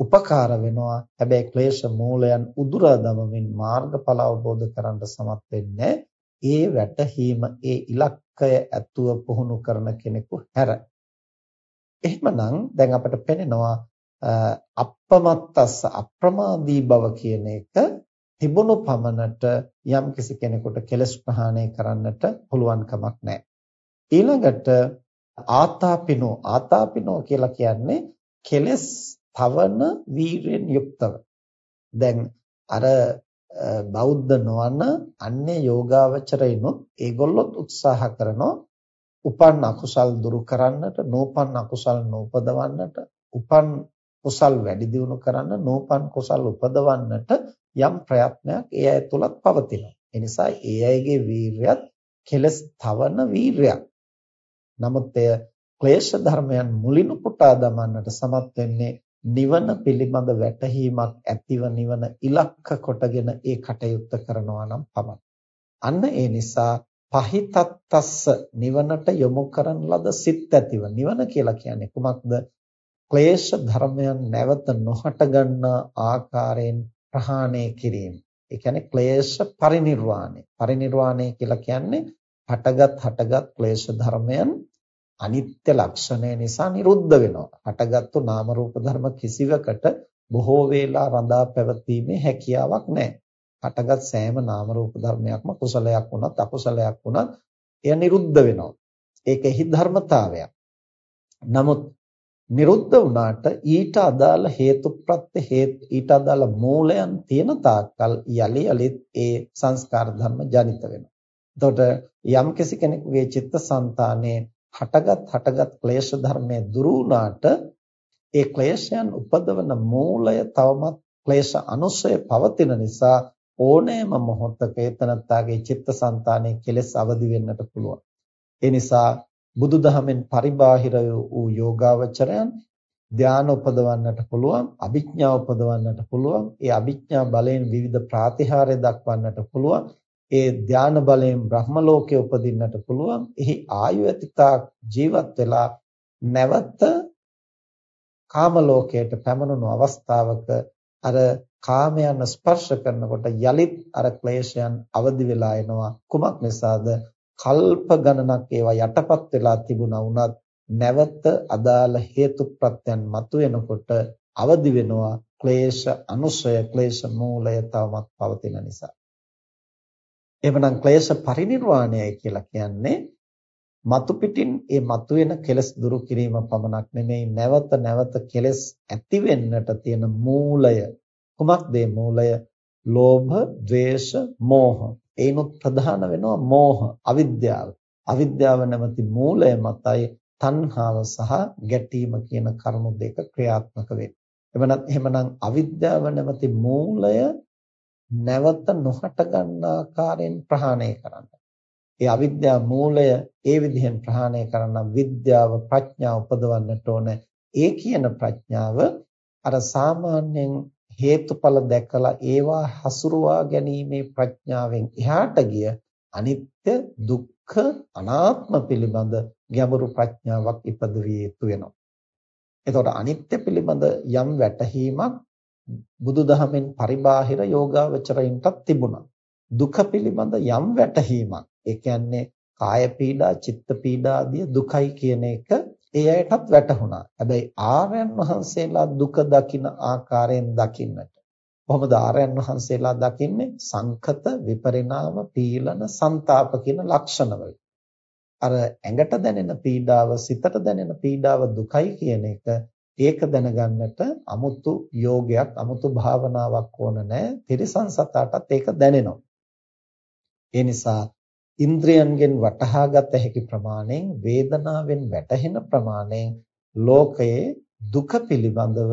උපකාර වෙනවා. හැබැයි ක්ලේශ මූලයන් උදුරා දමමින් මාර්ගඵල අවබෝධ කරගන්න සමත් වෙන්නේ ඒ වැටහීම ඒ ඉලක්කය ඇතුව පුහුණු කරන කෙනෙකු හැර එහෙමනම් දැන් අපිට පෙනෙනවා අප්‍රමත්තස්ස අප්‍රමාදී බව කියන එක තිබුණු පමණට යම් කිසි කෙනෙකුට කෙලස් ප්‍රහාණය කරන්නට පුළුවන් කමක් නැහැ. ඊළඟට ආතාපිනෝ ආතාපිනෝ කියලා කියන්නේ කෙලස් තවන වීරයෙන් යුක්තව. දැන් අර බෞද්ධ නොවන අන්‍ය යෝගාවචරයිනොත් ඒගොල්ලොත් උත්සාහ කරනවා උපන් අකුසල් දුරු කරන්නට නෝපන් අකුසල් නූපදවන්නට උපන් කුසල් වැඩි දියුණු කරන්න නෝපන් කුසල් උපදවන්නට යම් ප්‍රයත්නයක් ඒ අය තුලත් පවතිනවා. ඒ නිසා ඒ අයගේ වීරයත් කෙලස් තවන වීරයක්. නමුත් එය ක්ලේශ ධර්මයන් මුලින් උපුටා දමන්නට සමත් වෙන්නේ නිවන පිළිබඳ වැටහීමක් ඇතිව නිවන ඉලක්ක කොටගෙන ඒ කටයුත්ත කරනවා නම් පමණයි. අන්න ඒ නිසා පහිතත්තස්ස නිවනට යොමු කරන ලද සිත් ඇතිව නිවන කියලා කියන්නේ කුමක්ද? ක්ලේශ ධර්මයන් නැවත නොහට ගන්නා ආකාරයෙන් ප්‍රහාණය කිරීම. ඒ කියන්නේ ක්ලේශ පරිණිරවාණය. පරිණිරවාණය කියලා කියන්නේ හටගත් හටගත් ක්ලේශ ධර්මයන් අනිත්‍ය ලක්ෂණය නිසා නිරුද්ධ වෙනවා. හටගත්තු නාම රූප ධර්ම කිසිවකට බොහෝ වේලා රඳා පැවතීමේ හැකියාවක් නැහැ. හටගත් සෑම නාම රූප ධර්මයක්ම කුසලයක් වුණත් අකුසලයක් වුණත් එය නිරුද්ධ වෙනවා. ඒකෙහි ධර්මතාවයක්. නමුත් නිරුද්ධ වුණාට ඊට අදාළ හේතුප්‍රත්‍ය හේතු ඊට අදාළ මූලයන් තියෙන තාක්කල් යලි යලිත් ඒ සංස්කාර ධර්ම ජනිත වෙනවා. එතකොට යම් කෙනෙකුගේ චිත්තසංතානයේ හටගත් හටගත් ක්ලේශ ධර්මයේ දුරු වුණාට ඒ ක්ලේශයන් උපදවන මූලය තවමත් ක්ලේශ අනුසය පවතින නිසා ඕනෑම මොහොතක ඒතනත්තාගේ චිත්තසංතානයේ කෙලෙස් අවදි වෙන්නට පුළුවන්. ඒ නිසා බුදුදහමෙන් පරිබාහිර වූ යෝගාවචරයන් ධාන උපදවන්නට පුළුවන් අභිඥා උපදවන්නට පුළුවන් ඒ අභිඥා බලයෙන් විවිධ ප්‍රාතිහාර්ය දක්වන්නට පුළුවන් ඒ ධාන බලයෙන් බ්‍රහ්ම ලෝකයේ උපදින්නට පුළුවන්. එහි ආයු ඇතිතා ජීවත් වෙලා නැවත කාම ලෝකයට පැමිණුණු අවස්ථාවක අර කාමයන් ස්පර්ශ කරනකොට යලිත් අර ක්ලේශයන් අවදි වෙලා එනවා. කුමක් නිසාද? කල්ප ගණනක් ඒවා යටපත් වෙලා තිබුණා වුණත් නැවත අදාළ හේතු ප්‍රත්‍යයන් මතුවෙනකොට අවදි වෙනවා. ක්ලේශ අනුසය ක්ලේශ මූලය තවමත් පවතින නිසා. එවනම් ක්ලේශ පරිණිරවාණයයි කියලා කියන්නේ මතු පිටින් ඒ මතුවෙන කෙලස් දුරු කිරීම පමණක් නෙමෙයි නැවත නැවත කෙලස් ඇති වෙන්නට තියෙන මූලය කුමක්ද මේ මූලය? ලෝභ, ද්වේෂ, මෝහ. ඒනොත් ප්‍රධාන වෙනවා මෝහ, අවිද්‍යාව. අවිද්‍යාව නැමැති මූලය මතයි තණ්හාව සහ ගැටීම කියන කරුණු දෙක ක්‍රියාත්මක වෙන්නේ. එවනත් එහෙමනම් අවිද්‍යාව නැමැති මූලය නැවත නොහට ගන්න ආකාරයෙන් ප්‍රහාණය කරන්න. ඒ අවිද්‍යා මූලය ඒ විදිහෙන් ප්‍රහාණය කරන්න විද්‍යාව ප්‍රඥාව උපදවන්නට ඕන. ඒ කියන ප්‍රඥාව අර සාමාන්‍යයෙන් හේතුඵල දැකලා ඒවා හසුරුවා ගැනීමේ ප්‍රඥාවෙන් එහාට ගිය අනිත්‍ය දුක්ඛ අනාත්ම පිළිබඳ ගැඹුරු ප්‍රඥාවක් ඉපදවිය යුතු වෙනවා. එතකොට අනිත්‍ය පිළිබඳ යම් වැටහීමක් බුදුදහමෙන් පරිබාහිර යෝගාවචරයින්ටත් තිබුණා. දුක පිළිබඳ යම් වැටහීමක් ඒ කියන්නේ කාය පීඩා, චිත්ත පීඩා ආදී දුකයි කියන එක ඒ අයටත් වැටහුණා. හැබැයි ආර්යයන් වහන්සේලා දුක දකින ආකාරයෙන් දකින්නට. කොහොමද ආර්යයන් වහන්සේලා දකින්නේ? සංකත, විපරිණාම, පීලන, ਸੰతాප කියන ලක්ෂණවල. අර ඇඟට දැනෙන පීඩාව, සිතට දැනෙන පීඩාව දුකයි කියන එක ඒක දැනගන්නට 아무තු යෝගයක් 아무තු භාවනාවක් ඕන නැහැ. තිරිසන් සතාටත් ඒක දැනෙනවා. ඒ නිසා ඉන්ද්‍රයන්ගෙන් වටහාගත හැකි ප්‍රමාණයෙන් වේදනාවෙන් වැටහෙන ප්‍රමාණයෙන් ලෝකයේ දුක පිළිබඳව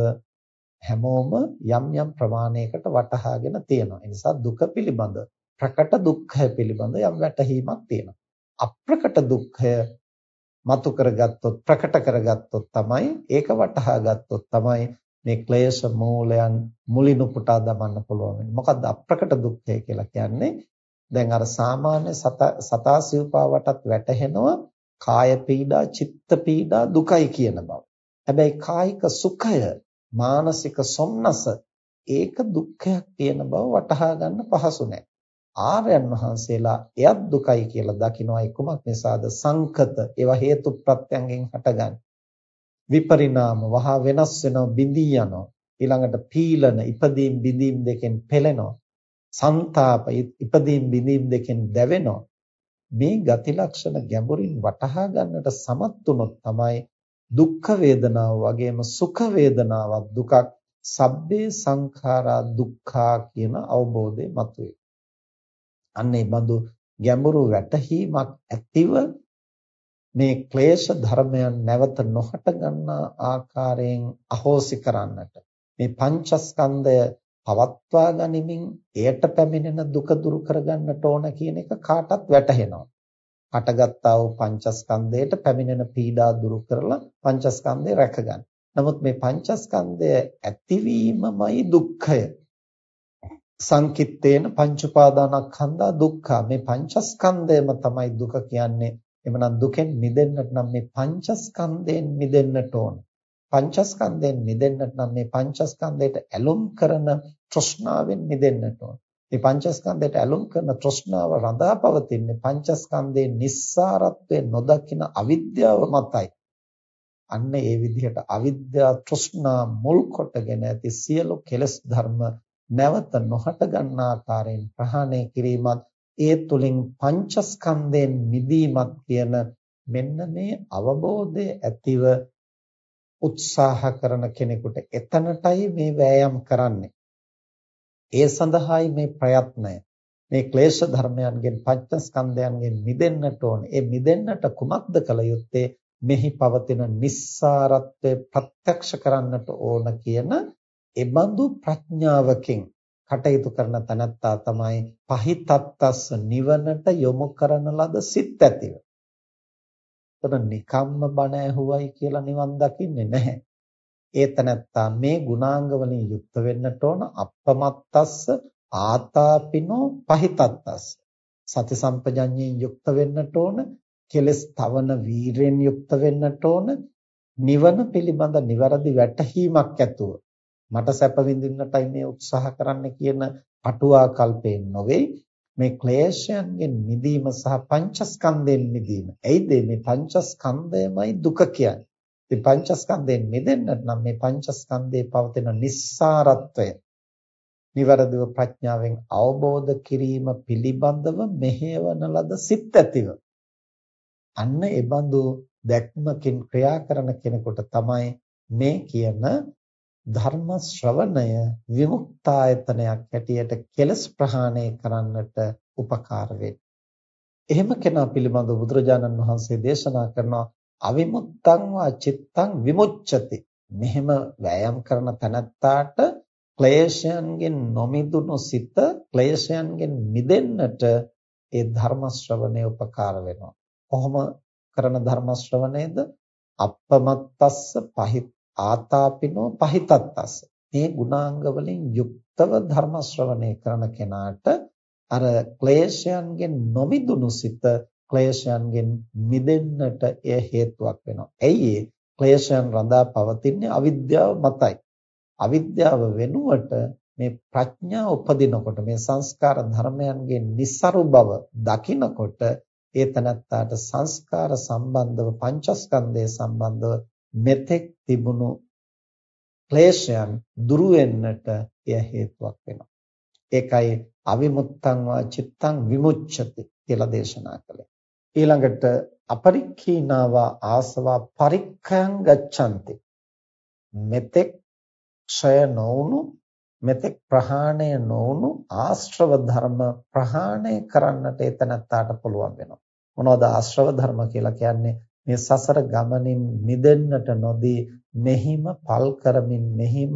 හැමෝම යම් යම් ප්‍රමාණයකට වටහාගෙන තියෙනවා. ඒ නිසා දුක පිළිබඳ ප්‍රකට දුක්ඛය පිළිබඳ යම් වැටහීමක් තියෙනවා. අප්‍රකට දුක්ඛය මතු කරගත්තොත් ප්‍රකට කරගත්තොත් තමයි ඒක වටහා ගත්තොත් තමයි මේ ක්ලේශ මූලයන් මුලින් උපුටා දමන්න පුළුවන්. මොකද්ද අප්‍රකට දුක්ඛය කියලා කියන්නේ? දැන් අර සාමාන්‍ය සතා සිව්පාවටත් වැටහෙනවා කාය පීඩා, චිත්ත පීඩා දුකයි කියන බව. හැබැයි කායික සුඛය, මානසික සොම්නස ඒක දුක්ඛයක් කියන බව වටහා ගන්න පහසු නැහැ. ආර්යයන් වහන්සේලා එයත් දුකයි කියලා දකිනවා. ඒ කුමක් නිසාද? සංකත. ඒවා හේතු ප්‍රත්‍යයෙන් හටගන්නේ. විපරිණාම වහා වෙනස් වෙනවා බිඳී යනවා. ඊළඟට පීලන ඉපදීම් බිඳීම් දෙකෙන් පෙළෙනවා. ਸੰతాප ඉපදීම් බිඳීම් දෙකෙන් දැවෙනවා. මේ ගති ලක්ෂණ ගැඹුරින් වටහා ගන්නට සමත් වුනොත් තමයි දුක්ඛ වේදනාව වගේම සුඛ වේදනාවක් දුකක් සබ්බේ සංඛාරා දුක්ඛා කියන අවබෝධය මතුවේ. අන්නේ බඳු ගැඹුරු වැටහීමක් ඇතිව මේ ක්ලේශ ධර්මයන් නැවත නොහට ගන්නා ආකාරයෙන් අහෝසි කරන්නට මේ පංචස්කන්ධය පවත්වා ගනිමින් එයට පැමිණෙන දුක දුරු කරගන්නට ඕන කියන එක කාටත් වැටහෙනවා. හටගත්තා වූ පංචස්කන්ධයට පැමිණෙන පීඩා දුරු කරලා පංචස්කන්ධය රැකගන්න. නමුත් මේ පංචස්කන්ධය ඇතිවීමමයි දුක්ඛය. සංකිට්ඨේන පංච උපාදානස්කන්ධා දුක්ඛ. මේ පංචස්කන්ධයම තමයි දුක කියන්නේ. එමනම් දුකෙන් මිදෙන්නට නම් මේ පංචස්කන්ධයෙන් මිදෙන්නට ඕන. පංචස්කන්ධයෙන් මිදෙන්නට නම් මේ පංචස්කන්ධයට ඇලුම් කරන තෘෂ්ණාවෙන් මිදෙන්නට ඕන. මේ පංචස්කන්ධයට ඇලුම් කරන තෘෂ්ණාව රඳා පවතින්නේ පංචස්කන්ධයේ නිස්සාරත්වය නොදකින අවිද්‍යාව මතයි. අන්න ඒ විදිහට අවිද්‍යා තෘෂ්ණා මුල් කොටගෙන ඇති සියලු කෙලෙස් ධර්ම නැවත නොහට ගන්නා ආකාරයෙන් ප්‍රහාණය කිරීමත් ඒ තුලින් පංචස්කන්ධයෙන් මිදීමත් කියන මෙන්න මේ අවබෝධය ඇතිව උත්සාහ කරන කෙනෙකුට එතනටයි මේ වෑයම් කරන්නේ. ඒ සඳහායි මේ ප්‍රයත්නය. මේ ක්ලේශ ධර්මයන්ගෙන් පංචස්කන්ධයන්ගෙන් මිදෙන්නට ඕන. ඒ මිදෙන්නට කුමක්ද කළ යුත්තේ? මෙහි පවතින nissarattwe ප්‍රත්‍යක්ෂ කරන්නට ඕන කියන එබඳු ප්‍රඥාවකින් කටයුතු කරන තනත්තා තමයි පහිතත්තස් නිවනට යොමු කරන ලද සිත් ඇතිව. එතන නිකම්ම බණ ඇහුවයි කියලා නිවන් දකින්නේ නැහැ. ඒතනත්තා මේ ගුණාංග වලින් යුක්ත වෙන්නට ඕන අප්පමත්තස්ස ආතාපිනෝ පහිතත්තස්ස. සති සම්පජඤ්ඤයෙන් යුක්ත වෙන්නට ඕන කෙලස් තවන වීරයෙන් යුක්ත වෙන්නට ඕන නිවන පිළිබඳ නිවැරදි වැටහීමක් ඇතුව මට සැප විඳින්නටයි මේ උත්සාහ කරන්න කියන අටුවා කල්පයෙන් නොවේ මේ ක්ලේශයන්ගෙන් මිදීම සහ පංචස්කන්ධයෙන් මිදීම. එයිද මේ පංචස්කන්ධයමයි දුක කියන්නේ. ඉතින් පංචස්කන්ධයෙන් මිදෙන්නට නම් මේ පංචස්කන්ධයේ පවතින නිස්සාරත්වය නිවරදිව ප්‍රඥාවෙන් අවබෝධ කිරීම පිළිබඳව මෙහෙවන ලද සිත් ඇතිව අන්න ඒ බඳු දැක්මකින් ක්‍රියා කරන කෙනෙකුට තමයි මේ කියන ධර්ම ශ්‍රවණය විමුක්තායතනයක් හැටියට කෙලස් ප්‍රහාණය කරන්නට උපකාර එහෙම කෙනා පිළිබඳව බුදුරජාණන් වහන්සේ දේශනා කරනවා අවිමුත්තං වා චිත්තං විමුච්ඡති. මෙහෙම වෑයම් කරන තැනැත්තාට ක්ලේශයන්ගෙන් නොමිදුණු සිත ක්ලේශයන්ගෙන් මිදෙන්නට ඒ ධර්ම ශ්‍රවණය උපකාර වෙනවා. කොහොම කරන ධර්ම ශ්‍රවණයද? අප්පමත්තස්ස පහිත ආතාපිනෝ පහිතත්තස්ස මේ ගුණාංග වලින් යුක්තව ධර්ම ශ්‍රවණය කරන කෙනාට අර ක්ලේශයන්ගෙන් නොමිදුණු සිත ක්ලේශයන්ගෙන් මිදෙන්නට එය හේතුවක් වෙනවා. ඇයි ඒ ක්ලේශයන් රඳා පවතින්නේ අවිද්‍යාව මතයි. අවිද්‍යාව වෙනුවට මේ ප්‍රඥා උපදිනකොට මේ සංස්කාර ධර්මයන්ගේ નિસරු බව දකිනකොට ඒ තනත්තාට සංස්කාර සම්බන්ධව පංචස්කන්ධය සම්බන්ධව මෙතෙක් තිබුණු ක්ලේශයන් දුරු වෙන්නට එය හේතුවක් වෙනවා. ඒකයි අවිමුත්තං වා චිත්තං විමුච්ඡති කියලා දේශනා කළේ. ඊළඟට අපරික්ඛීනාවා ආසවා පරික්ඛයන් ගච්ඡanti. මෙතෙක් ක්ෂය නොවුණු මෙතෙක් ප්‍රහාණය නොවුණු ආශ්‍රව ධර්ම ප්‍රහාණය කරන්නට එතනත්තාට පුළුවන් වෙනවා. මොනවද ආශ්‍රව ධර්ම කියලා කියන්නේ? මේ සසර ගමනින් මිදෙන්නට නොදී මෙහිම පල් කරමින් මෙහිම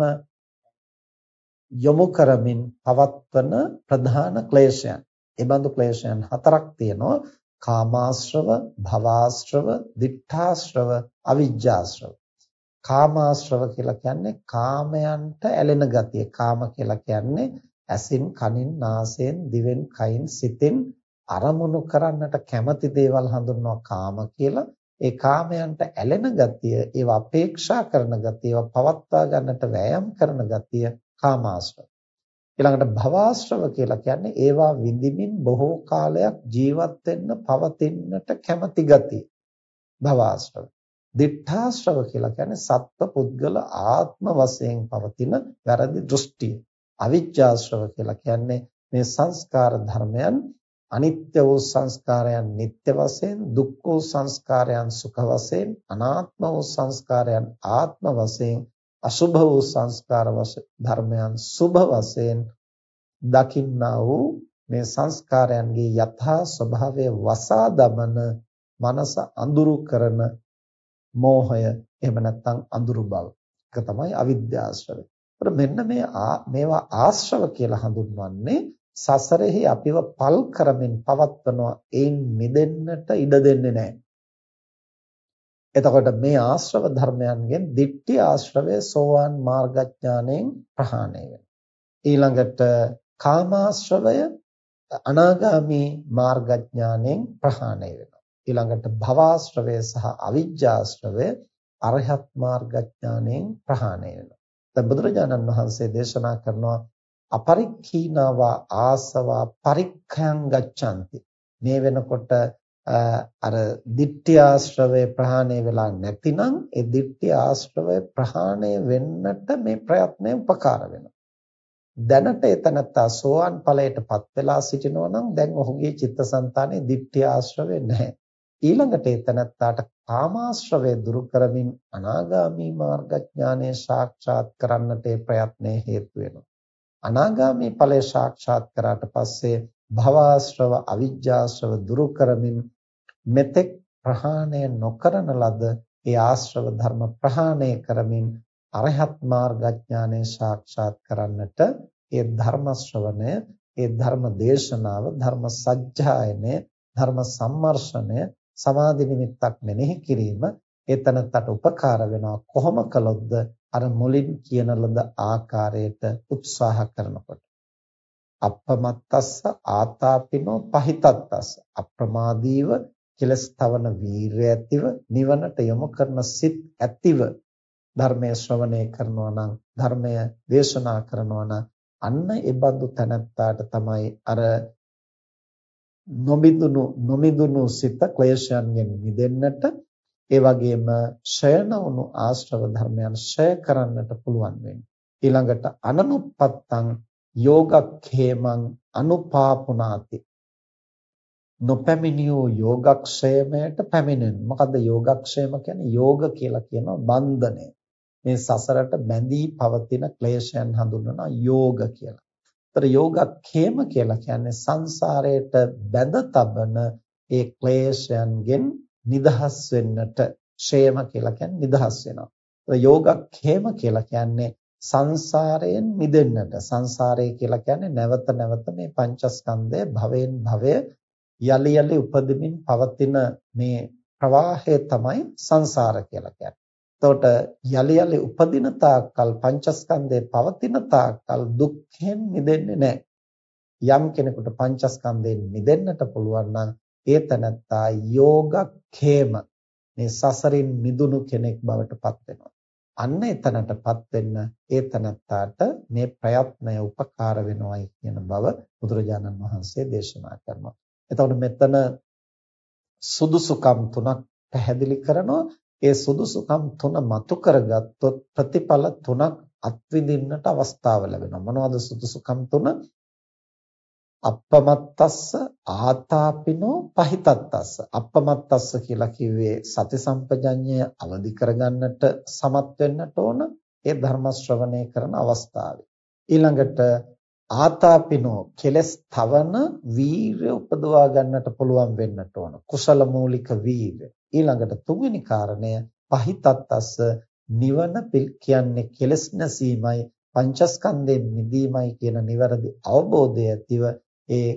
යොමු කරමින් පවත්වන ප්‍රධාන ක්ලේශයන්. ඒ බඳු ක්ලේශයන් හතරක් තියෙනවා. කාමාශ්‍රව, භවආශ්‍රව, දිඨාශ්‍රව, අවිජ්ජාශ්‍රව. කාමාශ්‍රව කියලා කියන්නේ කාමයන්ට ඇලෙන ගතිය. කාම කියලා කියන්නේ ඇසින්, කනින්, නාසයෙන්, දිවෙන්, කයින්, සිතෙන් අරමුණු කරන්නට කැමති දේවල් හඳුන්වනවා කාම කියලා. ඒ කාමයන්ට ඇලෙන ගතිය, ඒවා අපේක්ෂා කරන ගතිය, ඒවා පවත්වා ගන්නට වෑයම් කරන ගතිය කාමාශ්‍රව. ඊළඟට භවආශ්‍රව කියලා කියන්නේ ඒවා විඳිමින් බොහෝ කාලයක් ජීවත් වෙන්න පවතින්නට කැමති ගතිය. භවආශ්‍රව. දිඨාශ්‍රව කියලා කියන්නේ සත්ව පුද්ගල ආත්ම වශයෙන් පවතින වැරදි දෘෂ්ටිය. අවිජ්ජාශ්‍රව කියලා කියන්නේ මේ සංස්කාර ධර්මයන් අනිත්‍ය වූ සංස්කාරයන් නিত্য වශයෙන් දුක්ඛ වූ සංස්කාරයන් සුඛ වශයෙන් අනාත්ම වූ සංස්කාරයන් ආත්ම වශයෙන් අසුභ වූ සංස්කාර ධර්මයන් සුභ වශයෙන් දකින්නා වූ මේ සංස්කාරයන්ගේ යථා ස්වභාවය වසා දමන මනස අඳුරු කරන මෝහය එහෙම නැත්නම් අඳුරු බව. ඒක තමයි අවිද්‍යාශ්‍රවය. මෙන්න මේ මේවා ආශ්‍රව කියලා හඳුන්වන්නේ සසරෙහි අපිව පල් කරමින් පවත්වනවා ඒන් මිදෙන්නට ඉඩ දෙන්නේ නැහැ. එතකොට මේ ආශ්‍රව ධර්මයන්ගෙන් දිට්ඨි ආශ්‍රවය සෝවාන් මාර්ගඥාණයෙන් ප්‍රහාණය වෙනවා. ඊළඟට කාමාශ්‍රවය අනාගාමි මාර්ගඥාණයෙන් ප්‍රහාණය වෙනවා. ඊළඟට භවආශ්‍රවය සහ අවිජ්ජාශ්‍රවය අරහත් මාර්ගඥාණයෙන් ප්‍රහාණය වෙනවා. දැන් බුදුරජාණන් වහන්සේ දේශනා කරනවා අපරික්ඛීනවා ආසවා පරික්ඛයන් ගච්ඡanti. මේ වෙනකොට අර ditthya ආශ්‍රවය ප්‍රහාණය වෙලා නැතිනම් ඒ ditthya ආශ්‍රවය ප්‍රහාණය වෙන්නට මේ ප්‍රයත්නය උපකාර වෙනවා. දැනට එතනත්තා සෝවාන් ඵලයටපත් වෙලා සිටිනවා නම් දැන් ඔහුගේ චිත්තසංතානයේ ditthya ආශ්‍රවය නැහැ. ඊළඟට එතනත්තාට කාමාශ්‍රවය දුරු කරමින් අනාගාමී මාර්ගඥානය සාක්ෂාත් කරන්නට ප්‍රයත්නයේ හේතු වෙනවා. අනාගාමී ඵලය සාක්ෂාත් කරාට පස්සේ භවආශ්‍රව අවිජ්ජාශ්‍රව දුරු කරමින් මෙතෙක් ප්‍රහාණය නොකරන ලද ඒ ආශ්‍රව ධර්ම ප්‍රහාණය කරමින් අරහත් මාර්ගඥානය සාක්ෂාත් කරන්නට ඒ ධර්ම ශ්‍රවණය ඒ ධර්ම දේශනාව ධර්ම සජ්ජායනය ධර්ම සම්මර්ෂණය සමාධි නිමිත්තක් මෙනෙහි කිරීම ඒතනත්තට උපකාර වෙනවා. කොහොම කළොත්ද? අර මුලින් කියන ලද ආකාරයට උත්සාහ කරනකොට. අප්පමත්තස්ස ආතාපිනෝ පහිතත්තස්ස. අප්‍රමාදීව කෙලස් තවන වීරය ඇතිව නිවනට යොමු කරන සිත් ඇතිව ධර්මය ශ්‍රවණය කරනවා නම් ධර්මය දේශනා කරනවා නම් අන්න ඒ බඳු තැනැත්තාට තමයි අර නොමිදුණු නොමිදුණු සිත ක්ලේශයන්ගෙන් මිදෙන්නට ඒ වගේම ෂයන වුණු ආශ්‍රව ධර්මයන් ෂය කරන්නට පුළුවන් වෙන්නේ. ඊළඟට අනනුප්පත්තං යෝගක්ඛේමං අනුපාපුනාති. නොපැමිණියෝ යෝගක්ෂේමයට පැමිණෙන. මොකද්ද යෝගක්ෂේම කියන්නේ? යෝග කියලා කියනවා බන්ධනය. මේ සසරට බැඳී පවතින ක්ලේශයන් හඳුන්වනවා යෝග කියලා. ඒතර යෝගක්ඛේම කියලා කියන්නේ සංසාරයට බැඳ තබන ඒ ක්ලේශයන්ගෙන් නිදහස් වෙන්නට ക്ഷേම කියලා කියන්නේ නිදහස් වෙනවා. ඒතර යෝගක්ඛේම කියලා කියන්නේ සංසාරයෙන් මිදෙන්නට සංසාරය කියලා කියන්නේ නැවත නැවත මේ පංචස්කන්ධය භවෙන් භවය යලි යලි උපදිමින් පවතින මේ ප්‍රවාහය තමයි සංසාර කියලා කියන්නේ. එතකොට යලි යලි උපදින තාක්කල් පංචස්කන්ධේ පවතින තාක්කල් දුක්ඛෙන් මිදෙන්නේ නැහැ. යම් කෙනෙකුට පංචස්කන්ධයෙන් මිදෙන්නට පුළුවන් නම් ඒ තනත්තා යෝගක්ඛේම මේ සසරින් මිදුණු කෙනෙක් බවට පත් වෙනවා. අන්න එතනටපත් වෙන්න ඒ තනත්තාට මේ ප්‍රයත්නය උපකාර වෙනවයි කියන බව බුදුරජාණන් වහන්සේ දේශනා කරනවා. එතකොට මෙතන සුදුසුකම් තුනක් පැහැදිලි කරනවා ඒ සුදුසුකම් තුන මතු කරගත්තොත් ප්‍රතිඵල තුනක් අත්විඳින්නට අවස්ථාව ලැබෙනවා. මොනවද සුදුසුකම් තුන? අප්පමත්තස්ස ආතාපිනෝ පහිතත්තස්ස. අප්පමත්තස්ස කියලා කිව්වේ සති සම්පජඤ්ඤය අවදි කරගන්නට සමත් වෙන්නට ඕන ඒ ධර්ම ශ්‍රවණය කරන අවස්ථාවේ. ඊළඟට ආතාපිනෝ කෙලස් තවන වීරය උපදවා ගන්නට පුළුවන් වෙන්නට ඕන. කුසල මූලික වීරය. ඊළඟට තුන්වෙනි කාරණය පහිතත්තස්ස නිවන කියන්නේ කෙලස් නැසීමයි පංචස්කන්ධයෙන් මිදීමයි කියන නිවැරදි අවබෝධය ඇතිව ඒ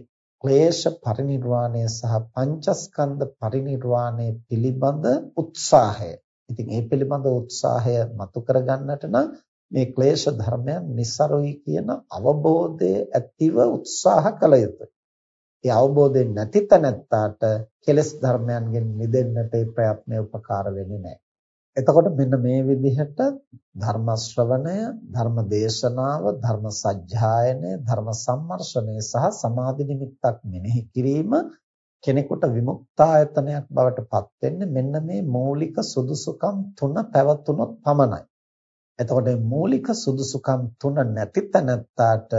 ක්ලේශ පරිනිර්වාණය සහ පංචස්කන්ධ පරිනිර්වාණය පිළිබඳ උත්සාහය. ඉතින් ඒ පිළිබඳ උත්සාහය මතු කරගන්නට නම් මේ ක්ලේශ ධර්මයන් નિસරුයි කියන අවබෝධය ඇතිව උත්සාහ කළ යුතුයි. ඒ අවබෝධයෙන් නැති තැනැත්තාට කෙලෙස් ධර්මයන්ගෙන් මිදෙන්නට ඒ ප්‍රයත්නය උපකාර වෙන්නේ නැහැ. එතකොට මෙන්න මේ විදිහට ධර්ම ශ්‍රවණය, ධර්ම දේශනාව, ධර්ම සජ්ජායනය, ධර්ම සම්මර්ෂණය සහ සමාධි නිමිත්තක් මෙනෙහි කිරීම කෙනෙකුට විමුක්තායතනයක් බවට පත් වෙන්නේ මෙන්න මේ මৌলিক සුදුසුකම් තුන පැවතුනොත් පමණයි. එතකොට මූලික සුදුසුකම් තුන නැති තැනත්තාට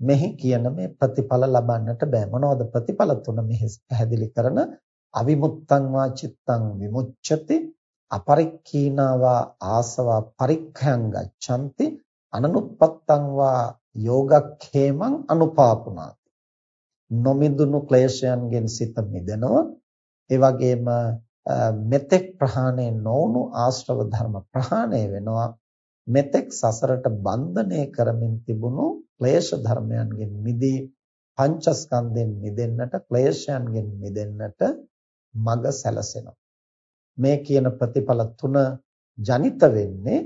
මෙහි කියන මේ ප්‍රතිඵල ලබන්නට බෑ මොනවද ප්‍රතිඵල තුන මෙහි පැහැදිලි කරන අවිමුත්තං වා චිත්තං විමුච්ඡති අපරික්ඛීනා වා ආසවා පරික්ඛයන් ගච්ඡanti අනනුප්පත්තං වා යෝගක්ඛේමං අනුපාපුනාති. නොමිදුණු ක්ලේශයන්ගෙන් සිත මිදෙනවා. ඒ වගේම මෙතෙක් ප්‍රහාණය නොවුණු ආශ්‍රව ධර්ම ප්‍රහාණය වෙනවා. මෙතෙක් සසරට බන්ධනය කරමින් තිබුණු ක්ලේශ ධර්මයන්ගෙන් මිදී පංචස්කන්ධයෙන් මිදෙන්නට ක්ලේශයන්ගෙන් මිදෙන්නට මඟ සැලසෙනවා. මේ කියන ප්‍රතිඵල තුන ජනිත වෙන්නේ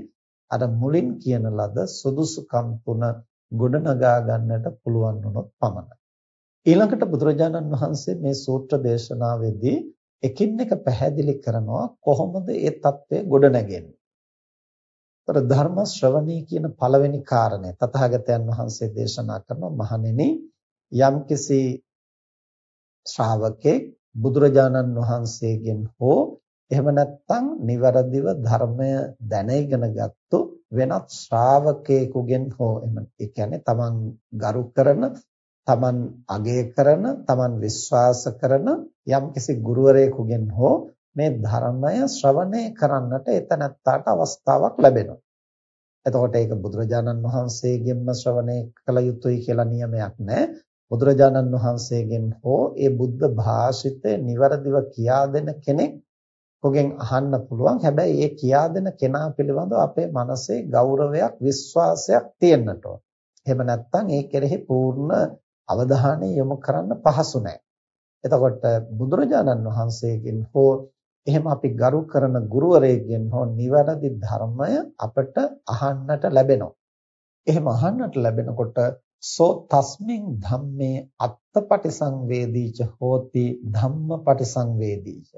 අර මුලින් කියන ලද සුදුසුකම් තුන ගොඩනගා ගන්නට පුළුවන් වුණොත් පමණයි. ඊළඟට බුදුරජාණන් වහන්සේ මේ සූත්‍ර දේශනාවේදී එකින් එක පැහැදිලි කරනවා කොහොමද ඒ தත්ත්වය ගොඩනගන්නේ. ତර ධර්ම ශ්‍රවණී කියන පළවෙනි කාරණය තථාගතයන් වහන්සේ දේශනා කරන මහණෙනි යම්කිසි ශ්‍රාවකෙක් බුදුරජාණන් වහන්සේගෙන් හෝ එහෙම නැත්නම් නිවැරදිව ධර්මය දැන ඉගෙන ගත්තු වෙනත් ශ්‍රාවකයෙකුගෙන් හෝ එහෙම ඒ කියන්නේ තමන් ගරු කරන තමන් අගය කරන තමන් විශ්වාස කරන යම්කිසි ගුරුවරයෙකුගෙන් හෝ මේ ධර්මය ශ්‍රවණය කරන්නට එතනත්තාට අවස්ථාවක් ලැබෙනවා. එතකොට ඒක බුදුරජාණන් වහන්සේගෙන්ම ශ්‍රවණය කළ යුතුයි කියලා නියමයක් නැහැ. බුදුරජාණන් වහන්සේගෙන් හෝ ඒ බුද්ධ භාෂිතය નિවරදිව කියා දෙන කෙනෙක් කොගෙන් අහන්න පුළුවන්. හැබැයි ඒ කියා දෙන කෙනා පිළිබඳව අපේ මනසේ ගෞරවයක් විශ්වාසයක් තියෙන්නට ඕන. එහෙම නැත්නම් ඒ කෙරෙහි පූර්ණ අවධානය යොමු කරන්න පහසු නැහැ. එතකොට බුදුරජාණන් වහන්සේගෙන් හෝ එහෙම අපි ගරු කරන ගුරුවරයෙක්ගෙන් හෝ නිවැරදි ධර්මය අපට අහන්නට ලැබෙනවා. එහෙම අහන්නට ලැබෙනකොට සෝ තස්මින් ධම්මේ අත්තපටිසංවේදීච හෝති ධම්මපටිසංවේදීච.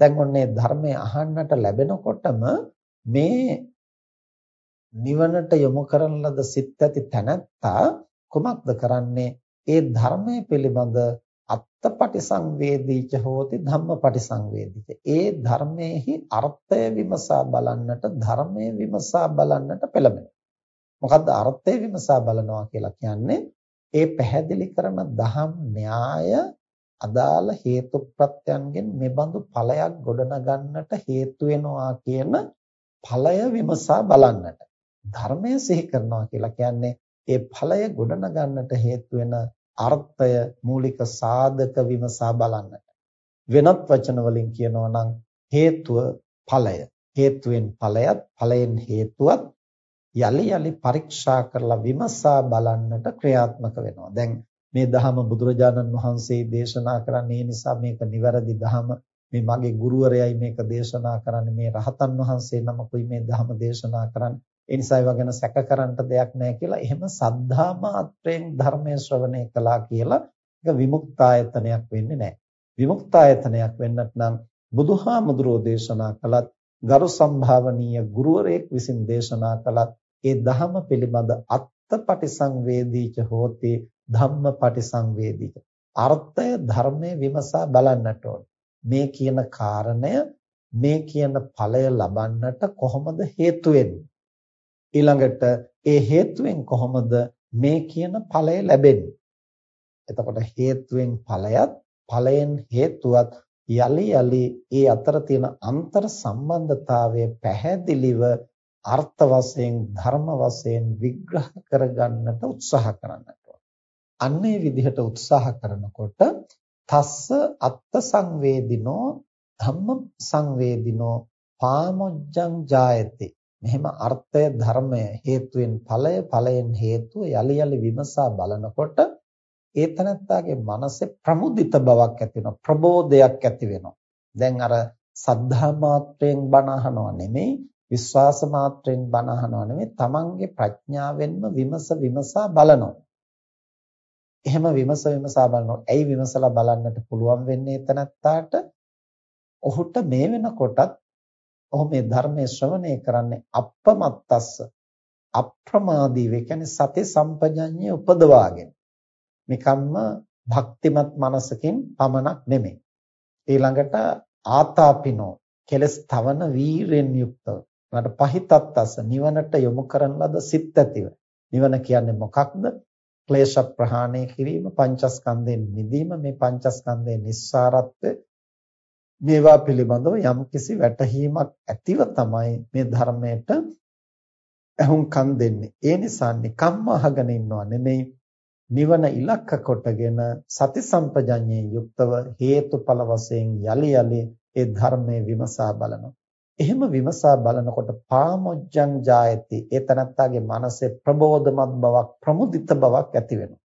දැන් ඔන්නේ ධර්මය අහන්නට ලැබෙනකොටම මේ නිවනට යොමු කරන ලද සිත් ඇති තැනැත්තා කුමක්ද කරන්නේ? ඒ ධර්මයේ පිළිබඳ අත්තපටිසංවේදීච හෝති ධම්මපටිසංවේදීච. ඒ ධර්මයේහි අර්ථය විමසා බලන්නට ධර්මයේ විමසා බලන්නට පෙළඹෙනවා. මොකද්ද අර්ථය විමසා බලනවා කියලා කියන්නේ? ඒ පැහැදිලි කරන දහම් න්‍යාය අදාළ හේතු ප්‍රත්‍යයන්ගෙන් මෙබඳු ඵලයක් ගොඩනගන්නට හේතු වෙනවා කියන ඵලය විමසා බලන්නට. ධර්මය සිහි කරනවා කියලා කියන්නේ ඒ ඵලය ගොඩනගන්නට හේතු වෙන අර්ථය මූලික සාධක විමසා බලන්නට. වෙනත් වචන වලින් කියනවා නම් හේතුව ඵලය. හේතුවෙන් ඵලයත් ඵලයෙන් හේතුවත් යලි යලි පරීක්ෂා කරලා විමසා බලන්නට ක්‍රියාත්මක වෙනවා. දැන් මේ ධහම බුදුරජාණන් වහන්සේ දේශනා කරන්නේ. නිසා මේක නිවැරදි ධහම මේ මගේ ගුරුවරයයි මේක දේශනා කරන්නේ. මේ රහතන් වහන්සේ නමකුයි මේ ධහම දේශනා කරන්නේ. ඒ නිසා ඒවා ගැන සැක කරන්න දෙයක් නැහැ කියලා එහෙම සද්ධා මාත්‍රයෙන් ධර්මයේ ශ්‍රවණය කළා කියලා ඒක විමුක්තායතනයක් වෙන්නේ නැහැ. විමුක්තායතනයක් වෙන්නත් නම් බුදුහාමුදුරෝ දේශනා කළත් ගරු සම්භාවනීය ගුරුවරයෙක් විසින් දේශනා කළත් ඒ ධහම පිළිබඳ අත්පටිසංවේදීච හෝති. ධම්මපටිසංවේදීච අර්ථය ධර්මයේ විමසා බලන්නට ඕන. මේ කියන කාරණය මේ කියන ඵලය ලබන්නට කොහොමද හේතු වෙන්නේ? ඊළඟට ඒ හේතුවෙන් කොහොමද මේ කියන ඵලය ලැබෙන්නේ? එතකොට හේතුවෙන් ඵලයත් ඵලයෙන් හේතුවත් යලි යලි ඒ අතර තියෙන අන්තර් සම්බන්ධතාවය පැහැදිලිව අර්ථ වශයෙන් ධර්ම වශයෙන් විග්‍රහ කරගන්නට උත්සාහ කරන්නට අන්නේ විදිහට උත්සාහ කරනකොට තස්ස අත්ත සංවේදිනෝ ධම්ම සංවේදිනෝ පාමොජ්ජං ජායති. මෙහෙම අර්ථය ධර්මය හේතුවෙන් ඵලය ඵලයෙන් හේතුව යලි යලි විමසා බලනකොට ඒ තනත්තාගේ මනසේ ප්‍රමුදිත බවක් ඇති වෙනවා ප්‍රබෝධයක් ඇති වෙනවා. දැන් අර සද්ධා මාත්‍රයෙන් බණ අහනවා නෙමෙයි විශ්වාස මාත්‍රයෙන් බණ අහනවා නෙමෙයි තමන්ගේ ප්‍රඥාවෙන්ම විමස විමසා බලනවා. එහෙම විමස විමසා බලනකොට ඇයි විමසලා බලන්නට පුළුවන් වෙන්නේ එතනත්තාට? ඔහුට මේ වෙනකොටත් ඔහු මේ ධර්මයේ ශ්‍රවණය කරන්නේ අප්‍රමත්තස්ස අප්‍රමාදීව. ඒ කියන්නේ සති සම්පජඤ්ඤය උපදවාගෙන. නිකම්ම භක්තිමත් මනසකින් පමණක් නෙමෙයි. ඊළඟට ආතාපිනෝ. කෙලස් තවන වීරෙන් යුක්තව. ඊළඟට පහිතත්තස්ස. නිවනට යොමු කරන ලද සිත් ඇතිව. නිවන කියන්නේ මොකක්ද? ක්ලේශ ප්‍රහාණය කිරීම පංචස්කන්ධයෙන් මිදීම මේ පංචස්කන්ධයේ නිස්සාරත්වය මේවා පිළිබඳව යම්කිසි වැටහීමක් ඇතිව තමයි මේ ධර්මයට අහුම්කම් දෙන්නේ. ඒ නිසා නිකම්ම අහගෙන ඉන්නව නෙමෙයි නිවන ඉලක්ක කොටගෙන සති සම්පජඤ්ඤයෙන් යුක්තව හේතුඵල වශයෙන් යලි යලි ඒ ධර්මයේ විමසා බලනවා. එහෙම විමසා බලනකොට පාමොජ්ජං ජායති. ඒ තනත්තාගේ මනසේ ප්‍රබෝධමත් බවක් ප්‍රමුදිත බවක් ඇති වෙනවා.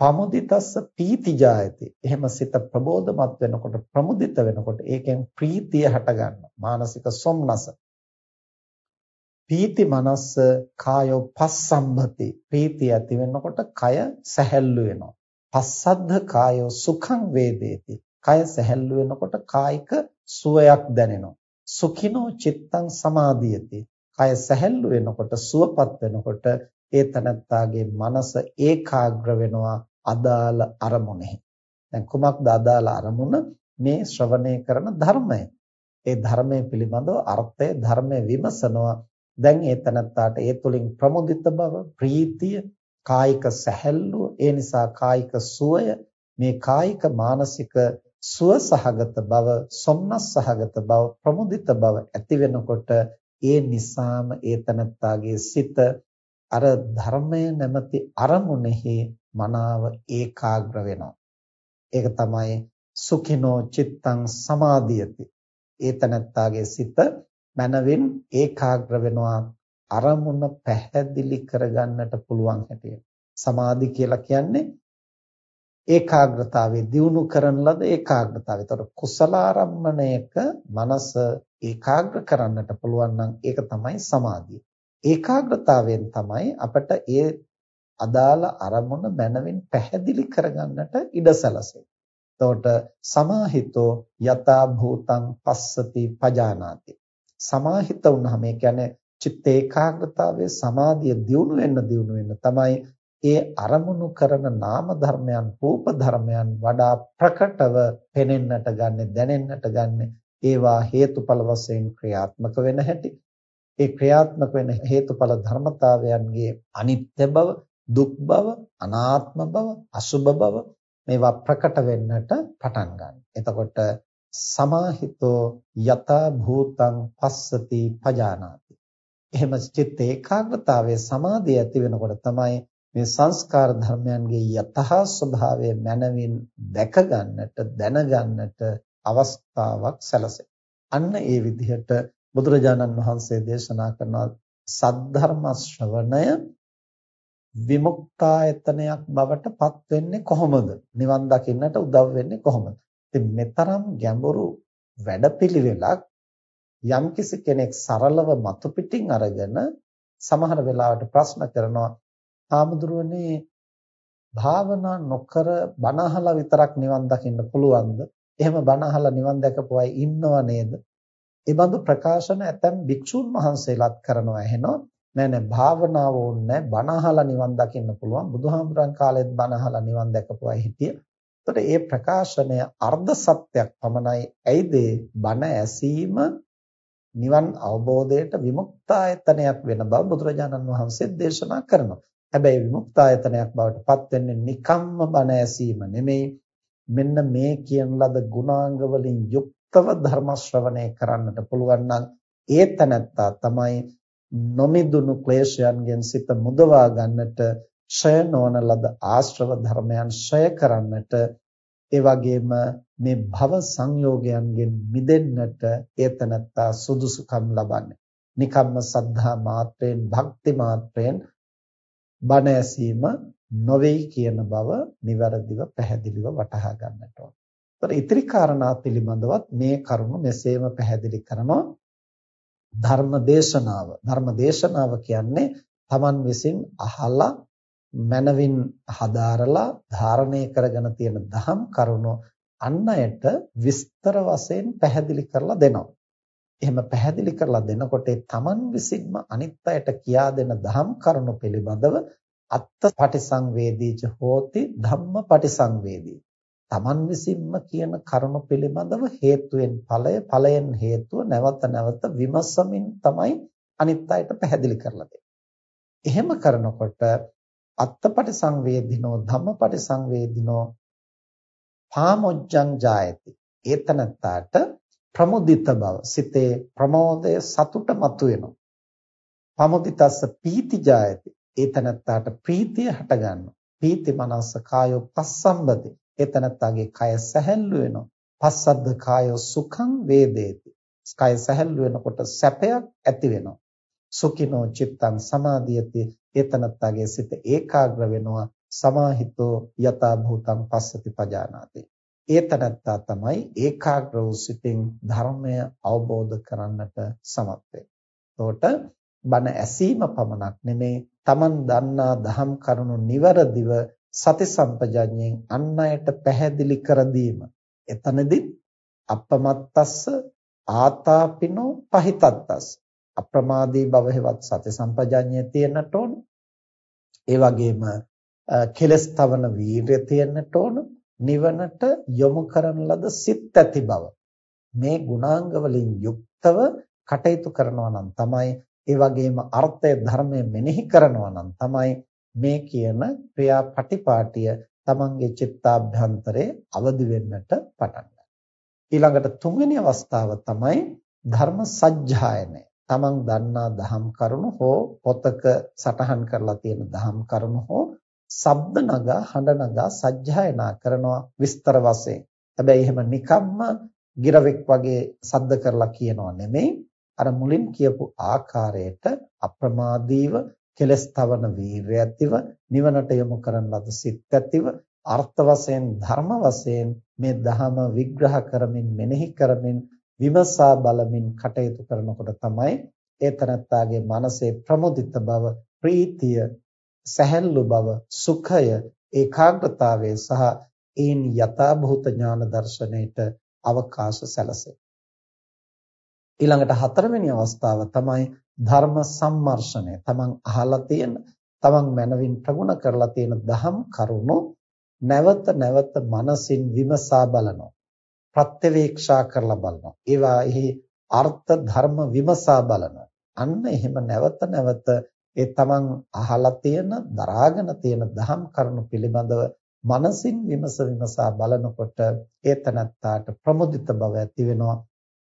පමුදිතස්ස පීති ජායති. එහෙම සිත ප්‍රබෝධමත් වෙනකොට ප්‍රමුදිත වෙනකොට ඒකෙන් ප්‍රීතිය හට ගන්නවා. මානසික සොම්නස. පීති මනස්ස කායෝ පස්සම්භති. ප්‍රීතිය ඇති වෙනකොට කය සැහැල්ලු වෙනවා. පස්සද්ධ කායෝ සුඛං වේදේති. කය සැහැල්ලු වෙනකොට කායික සුවයක් දැනෙනවා. සුඛිනෝ චිත්තං සමාධියති. කය සැහැල්ලු වෙනකොට සුවපත් වෙනකොට ඒ තනත්තාගේ මනස ඒකාග්‍ර වෙනවා අදාළ අරමුණෙහි. දැන් කුමක්ද අදාළ අරමුණ? මේ ශ්‍රවණය කරන ධර්මය. ඒ ධර්මයේ පිළිබඳව අර්ථය ධර්මයේ විමසනවා. දැන් ඒ තනත්තාට ඒ තුලින් ප්‍රමුදිත බව, ප්‍රීතිය, කායික සැහැල්ලුව, ඒ නිසා කායික සුවය, මේ කායික මානසික සුව සහගත බව, සොම්නස් සහගත බව, ප්‍රමුදිත බව ඇති වෙනකොට ඒ නිසාම ඒ තනත්තාගේ සිත අර ධර්මය නැමැති අරමුණෙහි මනාව ඒකාග්‍ර වෙනවා. ඒක තමයි සුඛිනෝ චිත්තං සමාධියති. ඒතනත්තාගේ සිත මනවින් ඒකාග්‍ර වෙනවා අරමුණ පැහැදිලි කරගන්නට පුළුවන් හැටියට. සමාධි කියලා කියන්නේ ඒකාග්‍රතාවයේ දියුණු කරන ලද ඒකාග්‍රතාවය. ඒතකොට කුසලාරම්මණයක මනස ඒකාග්‍ර කරන්නට පුළුවන් නම් ඒක තමයි සමාධිය. ඒකාග්‍රතාවයෙන් තමයි අපිට ඒ අදාළ අරමුණ මනවින් පැහැදිලි කරගන්නට ඉඩ සැලසෙන්නේ. එතකොට සමාහිතෝ යතා භූතං පස්සති පජානාති. සමාහිත වුණාම ඒ කියන්නේ චිත්ත ඒකාග්‍රතාවයේ සමාධිය දියුණු වෙන්න දියුණු වෙන්න තමයි ඒ අරමුණු කරන නාම ධර්මයන් රූප ධර්මයන් වඩා ප්‍රකටව පෙනෙන්නට ගන්නෙ දැනෙන්නට ගන්නෙ ඒවා හේතුඵල වශයෙන් ක්‍රියාත්මක වෙන හැටි ඒ ක්‍රියාත්මක වෙන හේතුඵල ධර්මතාවයන්ගේ අනිත්‍ය බව දුක් බව අනාත්ම බව අසුභ බව මේවා ප්‍රකට වෙන්නට පටන් ගන්න. එතකොට සමාහිතෝ යතා භූතං පස්සති පජානාති. එහෙම චිත්ත ඒකාග්‍රතාවයේ සමාධිය ඇති වෙනකොට තමයි මේ සංස්කාර ධර්මයන්ගේ යථා ස්වභාවය මනවින් දැක ගන්නට දැනගන්නට අවස්ථාවක් සැලසේ. අන්න ඒ විදිහට බුදුරජාණන් වහන්සේ දේශනා කරන සද්ධර්ම ශ්‍රවණය විමුක්තායතනයක් බවට පත් වෙන්නේ කොහොමද? නිවන් දකින්නට උදව් වෙන්නේ කොහොමද? ඉතින් මෙතරම් ගැඹුරු වැඩපිළිවෙලක් යම්කිසි කෙනෙක් සරලව මතු පිටින් අරගෙන සමහර වෙලාවට ප්‍රශ්න කරනවා ආමුදුරනේ භාවනා නොකර බණ අහලා විතරක් නිවන් දකින්න පුළුවන්ද? එහෙම බණ අහලා නිවන් දැකපු අය ඉන්නව නේද? ඒ බඳු ප්‍රකාශන ඇතැම් භික්ෂුන් වහන්සේලාත් කරනවා එහෙනවා. නෑ නෑ භාවනාව ඕනේ බණ අහලා නිවන් දකින්න පුළුවන්. බුදුහාමුදුරන් කාලෙත් බණ අහලා නිවන් දැකපු අය හිටිය. එතකොට මේ ප්‍රකාශනය අර්ධ සත්‍යයක් පමණයි. ඇයිද බණ ඇසීම නිවන් අවබෝධයට විමුක්තායතනයක් වෙන බව බුදුරජාණන් වහන්සේ දේශනා කරනවා. හැබැයි විමුක්තායතනයක් බවට පත් වෙන්නේ නිකම්ම බණ ඇසීම නෙමෙයි. මෙන්න මේ කියන ලද ගුණාංග වලින් යුක්තව ධර්ම ශ්‍රවණය කරන්නට පුළුවන් නම් ඒ තැනත්තා තමයි නොමිදුණු ක්ලේශයන්ගෙන් සිත මුදවා ගන්නට ඡය නොවන ලද ආශ්‍රව ධර්මයන් ඡය කරන්නට ඒ වගේම මේ භව සංයෝගයන්ගෙන් මිදෙන්නට ඒ තැනත්තා සුදුසුකම් ලබන්නේ. නිකම්ම සද්ධා මාත්‍රයෙන් භක්ති මාත්‍රයෙන් බණ ඇසීම නොවේයි කියන බව નિවරදිව පැහැදිලිව වටහා ගන්නට ඕන. ඒතර ඉතිරි කාරණා පිළිබඳවත් මේ කරුණ මෙසේම පැහැදිලි කරනවා ධර්ම දේශනාව. ධර්ම දේශනාව කියන්නේ Taman විසින් අහලා මනවින් හදාරලා ධාරණය කරගෙන තියෙන දහම් කරුණු අන් අයට විස්තර වශයෙන් පැහැදිලි කරලා දෙනවා. එහෙම පැහැදිලි කරලා දෙනකොට තමන් විසින්ම අනිත් අයට කියා දෙන දහම් කරුණු පිළිබඳව අත්ත පටිසංවේදීච හෝති ධම්ම පටිසංවේදී තමන් විසින්ම කියන කරුණු පිළිබඳව හේතුවෙන් ඵලය ඵලයෙන් හේතුව නැවත නැවත විමසමින් තමයි අනිත් අයට පැහැදිලි කරලා දෙන්නේ. එහෙම කරනකොට අත්තපටි සංවේදිනෝ ධම්මපටි සංවේදිනෝ පාමොජ්ජං ජායති. ඒතනත්තාට ප්‍රමුදිත බව සිතේ ප්‍රමෝදය සතුට මතුවෙනවා. පමුදිතස්ස පීති ජායති. ඒ තනත්තාට ප්‍රීතිය හට ගන්නවා. පීති මනස කායෝ පස්සම්බති. ඒ තනත්තාගේ කය සැහැල්ලු වෙනවා. පස්සද්ද කායෝ සුඛං වේදේති. කය සැහැල්ලු වෙනකොට සැපයක් ඇති වෙනවා. සුඛිනෝ චිත්තං සමාධියති. ඒ තනත්තාගේ සිත ඒකාග්‍ර වෙනවා. සමාහිතෝ යතා භූතං පස්සති පජානාති. ඒ තනත්තා තමයි ඒකාග්‍ර වූ සිතින් ධර්මය අවබෝධ කරන්නට සමත් වෙන්නේ. බණ ඇසීම පමණක් නෙමේ Taman දන්නා දහම් කරුණු નિවරදිව සති සම්පජඤ්ඤයෙන් අන් අයට පැහැදිලි කර දීම. එතනදී අපමත්තස්ස ආතාපිනෝ පහිතත්තස් අප්‍රමාදී බව හෙවත් සති සම්පජඤ්ඤය තියෙන්නට ඕන. ඒ වගේම කෙලස් තවන වීරිය තියෙන්නට ඕන. නිවනට යොමු කරන ලද සිත් ඇති බව මේ ගුණාංග වලින් යුක්තව කටයුතු කරනවා නම් තමයි ඒ වගේම අර්ථය ධර්මය මෙනෙහි කරනවා නම් තමයි මේ කියන ක්‍රියාපටිපාටිය තමන්ගේ චිත්තාභ්‍යන්තරේ අවදි වෙන්නට පටන් ඊළඟට තුන්වෙනි අවස්ථාව තමයි ධර්ම සජ්ජායනය. තමන් දන්නා දහම් කරුණු හෝ පොතක සටහන් කරලා තියෙන දහම් කරුණු හෝ ශබ්ද නගා හඬ නගා සජ්ජායනා කරනවා විස්තර වශයෙන්. හැබැයි එහෙම නිකම්ම ගිරවෙක් වගේ සද්ද කරලා කියනවා නෙමෙයි. අර මුලින් කියපු ආකාරයට අප්‍රමාදීව කෙලස් තවන වීරය ඇතිව නිවනට යොමු කරන ලද සිත් ඇතිව අර්ථ වශයෙන් ධර්ම වශයෙන් මේ ධහම විග්‍රහ කරමින් මෙනෙහි කරමින් විමසා බලමින් කටයුතු කරනකොට තමයි ඒ තනත්තාගේ මනසේ ප්‍රමුදිත බව ප්‍රීතිය සැහැල්ලු බව සුඛය ඒකාග්‍රතාවය සහ ඒන් යථාභූත ඥාන දර්ශනයට අවකාශ සැලසේ ඊළඟට හතරවෙනි අවස්ථාව තමයි ධර්ම සම්මර්ෂණය. තමන් අහලා තියෙන, තමන් මනවින් ප්‍රගුණ කරලා තියෙන දහම් කරුණු නැවත නැවත මනසින් විමසා බලනවා. ප්‍රත්‍යවේක්ෂා කරලා බලනවා. ඒවාෙහි අර්ථ ධර්ම විමසා බලනවා. අන්න එහෙම නැවත නැවත ඒ තමන් අහලා තියෙන, දරාගෙන තියෙන දහම් කරුණු පිළිබඳව මනසින් විමස විමසා බලනකොට ඒ තනත්තාට ප්‍රමුදිත බව ඇති වෙනවා.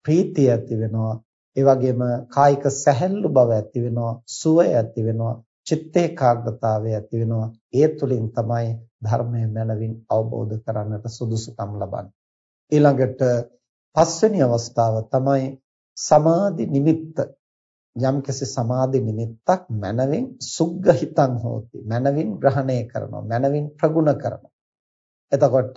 ප්‍රීතිය ඇති වෙනවා. ඒ වගේම කායික සැහැල්ලු බව ඇති වෙනවා සුවය ඇති වෙනවා චිත්ත ඒකාග්‍රතාවය ඇති වෙනවා. ඒ තුලින් තමයි ධර්මය මනවින් අවබෝධ කරගන්නට සුදුසුකම් ලබන්නේ. ඊළඟට පස්වෙනි අවස්ථාව තමයි සමාධි නිමිත්ත. යම්කිසි සමාධි නිමිත්තක් මනවින් සුග්ගහිතං හෝති මනවින් ග්‍රහණය කරනවා මනවින් ප්‍රගුණ කරනවා එතකොට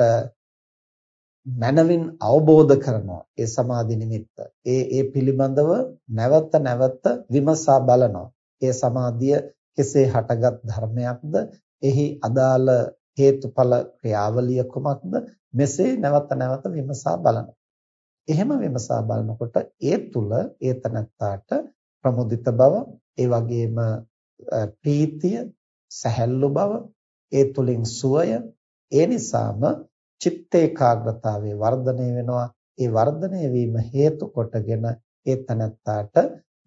මනවින් අවබෝධ කරනවා ඒ සමාධි නිමිත්ත. ඒ ඒ පිළිබඳව නැවත නැවත විමසා බලනවා. ඒ සමාධිය කෙසේ හටගත් ධර්මයක්ද? එහි අදාළ හේතුඵල ක්‍රියාවලිය කුමක්ද? මෙසේ නැවත නැවත විමසා බලනවා. එහෙම විමසා බලනකොට ඒ තුල ඒ තනත්තාට ප්‍රමුදිත බව, ඒ වගේම ප්‍රීතිය, සැහැල්ලු බව, ඒ තුලින් සුවය, ඒ නිසාම චිත්ත ඒකාග්‍රතාවය වර්ධනය වෙනවා. ඒ වර්ධනය වීම හේතු කොටගෙන ඒ තනත්තාට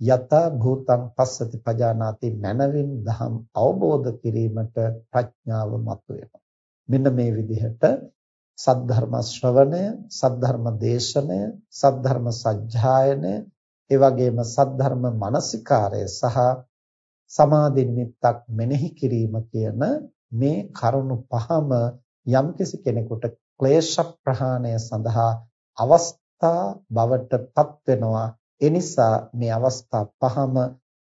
යථා භූතං පස්සති පජානාති මනවින් දහම් අවබෝධ කිරීමට ප්‍රඥාව මතුවෙනවා. මෙන්න මේ විදිහට සද්ධර්ම ශ්‍රවණය, සද්ධර්ම දේශනය, සද්ධර්ම සජ්ජායනය, ඒ වගේම සද්ධර්ම මානසිකාරය සහ සමාධි නිමිත්තක් මෙනෙහි කිරීම කියන මේ කරුණු පහම යම්කිසි කෙනෙකුට ක්ලේශ ප්‍රහාණය සඳහා අවස්ථා බවට පත් වෙනවා. ඒ නිසා මේ අවස්ථා පහම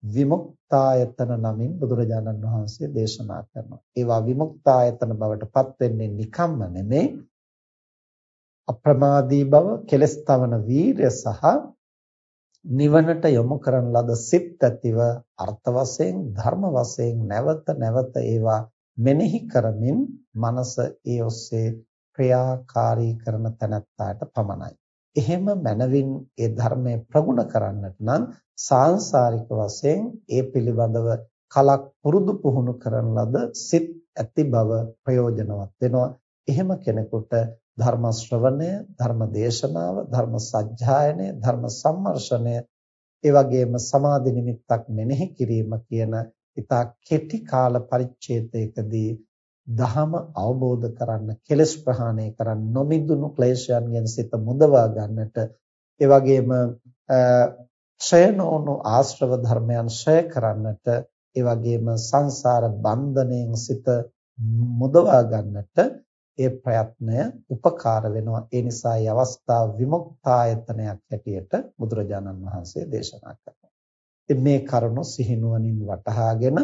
විමුක්තායතන නමින් බුදුරජාණන් වහන්සේ දේශනා කරනවා. ඒවා විමුක්තායතන බවට පත් වෙන්නේ නිකම්ම නෙමෙයි අප්‍රමාදී බව කෙලස් තවන වීරය සහ නිවනට යොමු කරන ලද සිත් ඇතිව අර්ථ වශයෙන් ධර්ම වශයෙන් නැවත නැවත ඒවා මෙනෙහි කරමින් මනස ඒ ඔස්සේ ක්‍රියාකාරී කරන තැනැත්තාට පමණයි. එහෙම මනවින් ඒ ධර්මයේ ප්‍රගුණ කරන්නට නම් සාංශාරික වශයෙන් ඒ පිළිබඳව කලක් පුරුදු පුහුණු කරන ලද සිත් ඇති බව ප්‍රයෝජනවත් වෙනවා. එහෙම කෙනෙකුට ධර්ම ශ්‍රවණය, ධර්ම දේශනාව, ධර්ම සජ්ජායනය, ධර්ම සම්මර්ෂණය, ඒ වගේම සමාධි නිමිත්තක් මෙනෙහි කිරීම කියන ඉතා කෙටි කාල පරිච්ඡේදයකදී දහම අවබෝධ කරන්න කෙලස් ප්‍රහාණය කරන්න නොමිදුණු ක්ලේශයන්ගෙන් සිත මුදවා ගන්නට ඒ වගේම ක්ෂය නොවුණු ආශ්‍රව ධර්මයන් ක්ෂය කරන්නට ඒ වගේම සංසාර බන්ධණයෙන් සිත මුදවා ගන්නට ඒ ප්‍රයත්නය උපකාර වෙනවා. ඒ නිසා මේ අවස්ථාව විමුක්තායතනයක් හැටියට බුදුරජාණන් වහන්සේ දේශනා කරනවා. ඉතින් මේ කරුණ සිහිනුවණින් වටහාගෙන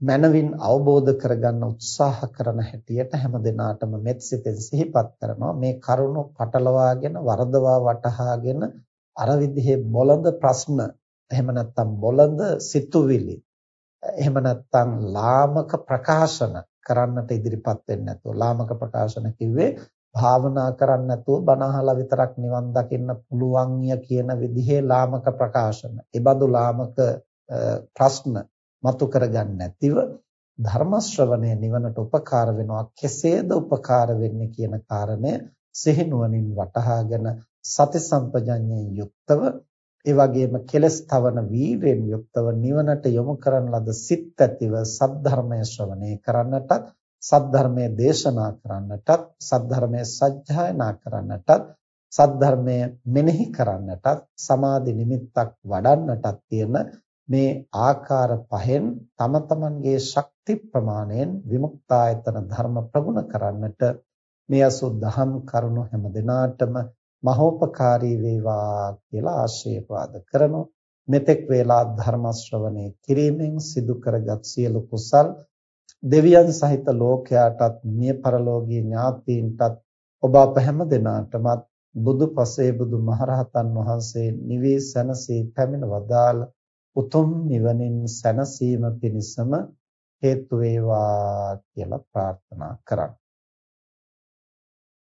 මනවින් අවබෝධ කරගන්න උත්සාහ කරන හැටියට හැම දිනාටම මෙත් සිතෙන් සිහිපත් කරනවා. මේ කරුණ පටලවාගෙන වරදවා වටහාගෙන අර විදිහේ බොළඳ ප්‍රශ්න එහෙම නැත්නම් බොළඳ සිතුවිලි එහෙම නැත්නම් ලාමක ප්‍රකාශන කරන්නට ඉදිරිපත් වෙන්නේ නැතුව ලාමක ප්‍රකාශන කිව්වේ භාවනා කරන්නේ නැතුව බණ අහලා විතරක් නිවන් දකින්න පුළුවන් ය කියන විදිහේ ලාමක ප්‍රකාශන. ඒ බඳු ලාමක ප්‍රශ්න මතු කරගන්න නැතිව ධර්ම ශ්‍රවණය නිවනට උපකාර වෙනවා කෙසේද උපකාර වෙන්නේ කියන කාරණය සිහිනුවණින් වටහාගෙන සති සම්පජඤ්ඤයෙන් යුක්තව ඒ වගේම කෙලස් තවන වීරයෙන් යුක්තව නිවනට යොමු කරන ලද සිත් ඇතිව සද්ධර්මය ශ්‍රවණය කරන්නටත් සද්ධර්මයේ දේශනා කරන්නටත් සද්ධර්මයේ සජ්ජායනා කරන්නටත් සද්ධර්මයේ මෙනෙහි කරන්නටත් සමාධි නිමිත්තක් වඩන්නටත් තියෙන මේ ආකාර පහෙන් තම තමන්ගේ ශක්ති ප්‍රමාණයෙන් විමුක්තායතන ධර්ම ප්‍රගුණ කරන්නට මේ අසුද්ධහම් කරුණු හැම දිනාටම මහෝපකාරී වේවා කියලා ආශිර්වාද කරනු මෙතෙක් වේලා ධර්ම ශ්‍රවණේ කිරීමෙන් සිදු කරගත් සියලු කුසල් දෙවියන් සහිත ලෝකයාටත් මිය පරලෝකීය ඥාතීන්ටත් ඔබ අප හැම දෙනාටමත් බුදු පසේ බුදු මහරහතන් වහන්සේ නිවී සැනසී පැමිණ වදාළ උතුම් නිවනින් සැනසීම පිණිසම හේතු වේවා කියලා ප්‍රාර්ථනා කරන්න.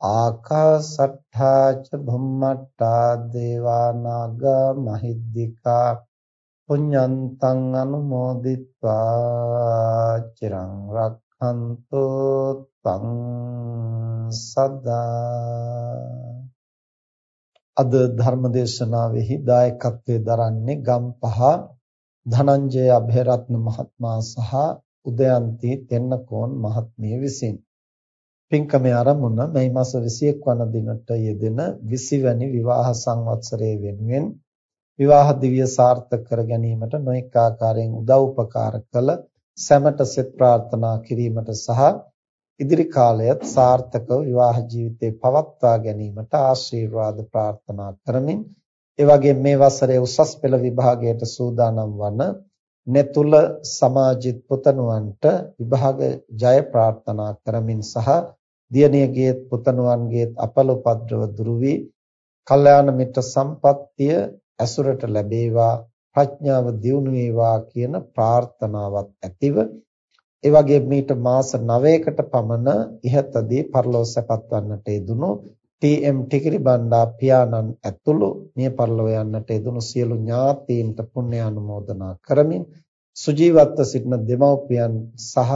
ආකාසට්ඨා ච භුම්මට්ඨා දේවා නාග මහිද්దికා පුඤ්ඤන්තං අනුමෝදිත්වා චිරං රක්ඛන්තෝ තං සදා අද ධර්ම දේශනාවෙහි දායකත්වයේ දරන්නේ ගම්පහ ධනංජය અભේරත්න මහත්මයා සහ උදයන්ති තෙන්නකෝන් මහත්මිය විසිනි. පින්කමේ ආරමුණ මේ මාස 21 වන දිනට යෙදෙන 20 වැනි විවාහ සංවත්සරයේ වෙනුවෙන් විවාහ දිවිය සාර්ථක කර ගැනීමට නොඑක ආකාරයෙන් උදව් උපකාර කළ සැමට සෙත් ප්‍රාර්ථනා කිරීමට සහ ඉදිරි කාලයත් සාර්ථකව විවාහ ජීවිතේ පවත්වා ගැනීමට ආශිර්වාද ප්‍රාර්ථනා කරමින් ඒ වගේම මේ වසරේ උසස් පෙළ විභාගයට සූදානම් වන නෙතුල සමාජිත් පුතණුවන්ට විභාග ජය ප්‍රාර්ථනා කරමින් සහ දියණියගේ පුතණුවන්ගේ අපල උපද්‍රව දුරු වී කල්යාණ මිත්‍ර සම්පත්තිය ඇසුරට ලැබේවා ප්‍රඥාව දියුණු වේවා කියන ප්‍රාර්ථනාවක් ඇතිව ඒ වගේ මීට මාස 9කට පමණ ඉහතදී පරලෝ සැපත් වන්නට යෙදුණු ටී.එම්. ටිකිරි බණ්ඩා පියාණන් ඇතුළු මිය පරලොව යන්නට යෙදුණු සියලු ඥාතීන්ට පුණ්‍ය අනුමෝදනා කරමින් සුජීවත්ව සිටින දෙමව්පියන් සහ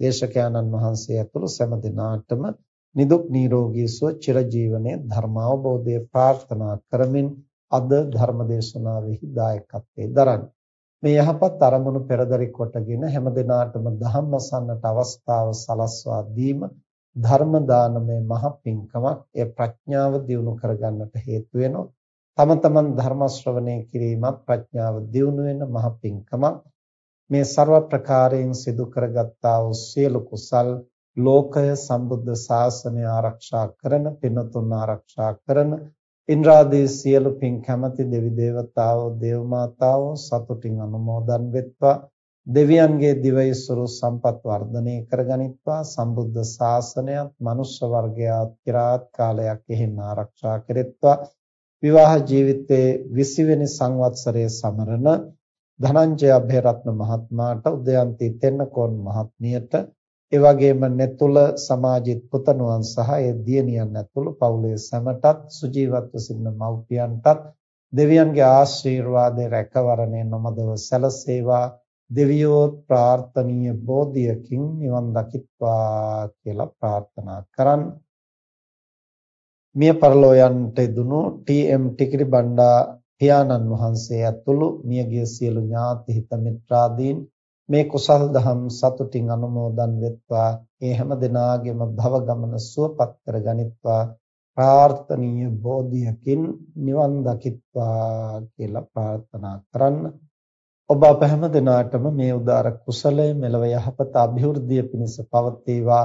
දේශකයන්න් වහන්සේ ඇතුළු සෑම දිනාටම නිදුක් නිරෝගී සුව චිරජීවනයේ ධර්මාවබෝධය ප්‍රාර්ථනා කරමින් අද ධර්ම දේශනාවෙහි දායකත්වයේ දරන්නේ. මේ යහපත් අරමුණු පෙරදරි කොටගෙන හැම දිනාටම ධම්මසන්නට අවස්ථාව සලස්වා දීම ධර්ම දානමය මහ පිංකමක් ඒ ප්‍රඥාව දියුණු කරගන්නට හේතු වෙනවා. තම තමන් ධර්ම ශ්‍රවණය කිරීමත් ප්‍රඥාව දියුණු වෙන මහ පිංකමක් මේ ਸਰව ප්‍රකාරයෙන් සිදු කරගත්තා වූ සියලු කුසල් ලෝකය සම්බුද්ධ ශාසනය ආරක්ෂා කරන පින්තුන් ආරක්ෂා කරන ඉන්ද්‍රාදී සියලු පින් කැමැති දෙවි දේවතාවෝ දේව මාතාවෝ සතුටින් අනුමෝදන් වෙත්වා. දෙවියන්ගේ දිවයිසුරු සම්පත් වර්ධනය කරගනිත්වා. සම්බුද්ධ ශාසනයත් මනුෂ්‍ය වර්ගයාත් চিරාත් කාලයක් එහෙන් ආරක්ෂා කෙරෙත්වා. විවාහ ජීවිතයේ 20 වෙනි සංවත්සරයේ සමරන ධනංජය අභයරත්න මහත්මයාට උදයන්ති තෙන්නකෝන් මහත්මියට ඒ වගේම නෙතුල සමාජිත පුතණුවන් සහ ඒ දියණියන් ඇතුළු පවුලේ සැමටත් සුජීවත්ව සිටින මව්පියන්ටත් දෙවියන්ගේ ආශිර්වාදයේ රැකවරණය නොමදව සැලසේවා දෙවියෝ ප්‍රාර්ථනීය බෝධියකින් නිවන් දකිත්වා කියලා ප්‍රාර්ථනා කරන් මිය පරලෝ යන්ට දුණු ටී.එම්. ටිකිරි බණ්ඩා පියාණන් වහන්සේ ඇතුළු මියගිය සියලු ඥාති හිත මිත්‍රාදීන් මේ කුසල් දහම් සතුටින් අනුමෝදන් වෙත්වා. ඒ හැම දිනාගෙම භව ගමන සුවපත් කර ගනිත්වා. ප්‍රාර්ථනීය බෝධියකින් නිවන් දකිත්වා කියලා ප්‍රාර්ථනා කරන්න. ඔබ අප හැම දිනාටම මේ උදාර කුසලය මෙලව යහපත અભිවෘද්ධිය පිණිස පවතිවා.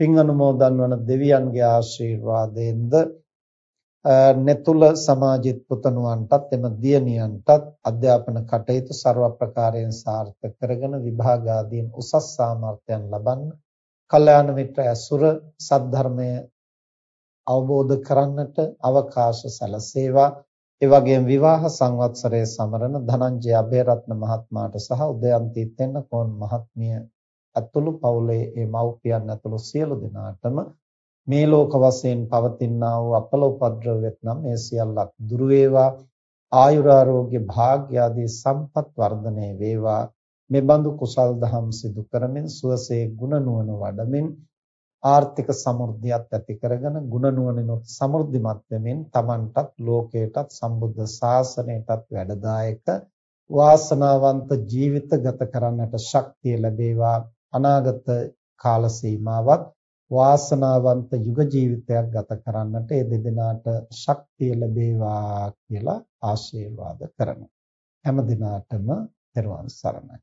පින් අනුමෝදන් වන දෙවියන්ගේ ආශිර්වාදයෙන්ද නෙතුල සමාජිත පුතණුවන්ටත් එම දියණියන්ටත් අධ්‍යාපන කටයුතු ਸਰව ප්‍රකාරයෙන් සාර්ථක කරගෙන විභාග ආදීන් උසස් සාමර්ථ්‍යයන් ලබන්න කල්යාණ මිත්‍ර ඇසුර සද්ධර්මය අවබෝධ කරන්නට අවකාශ සැලසේවා. ඒ වගේම විවාහ සංවත්සරයේ සමරන ධනංජය අබේරත්න මහත්මයාට සහ උදයන්ති තෙන්නකෝන් මහත්මිය ඇතුළු පවුලේ ඒ මව්පියන් ඇතුළු සියලු දෙනාටම මේ ලෝක වශයෙන් පවතිනා වූ අපල උපද්‍රව වෙත්නම් මේ සියල්ලක් දුරු වේවා. ආයුරාෝග්‍ය භාග්ය ආදී සම්පත් වර්ධනය වේවා. මේ බඳු කුසල් දහම් සිදු කරමින් සුවසේ ගුණ නුවණ වඩමින් ආර්ථික සමෘද්ධියත් ඇති කරගෙන ගුණ නුවණිනුත් සමෘද්ධිමත් වෙමින් Tamanටත් ලෝකයටත් සම්බුද්ධ ශාසනයටත් වැඩදායක වාසනාවන්ත ජීවිත ගත කරන්නට ශක්තිය ලැබේවා. අනාගත කාල සීමාවත් වාසනාවන්ත යුග ජීවිතයක් ගත කරන්නට ඒ දෙදෙනාට ශක්තිය ලැබේවා කියලා ආශිර්වාද කරනවා හැම දිනාටම පෙරවන් සරණයි.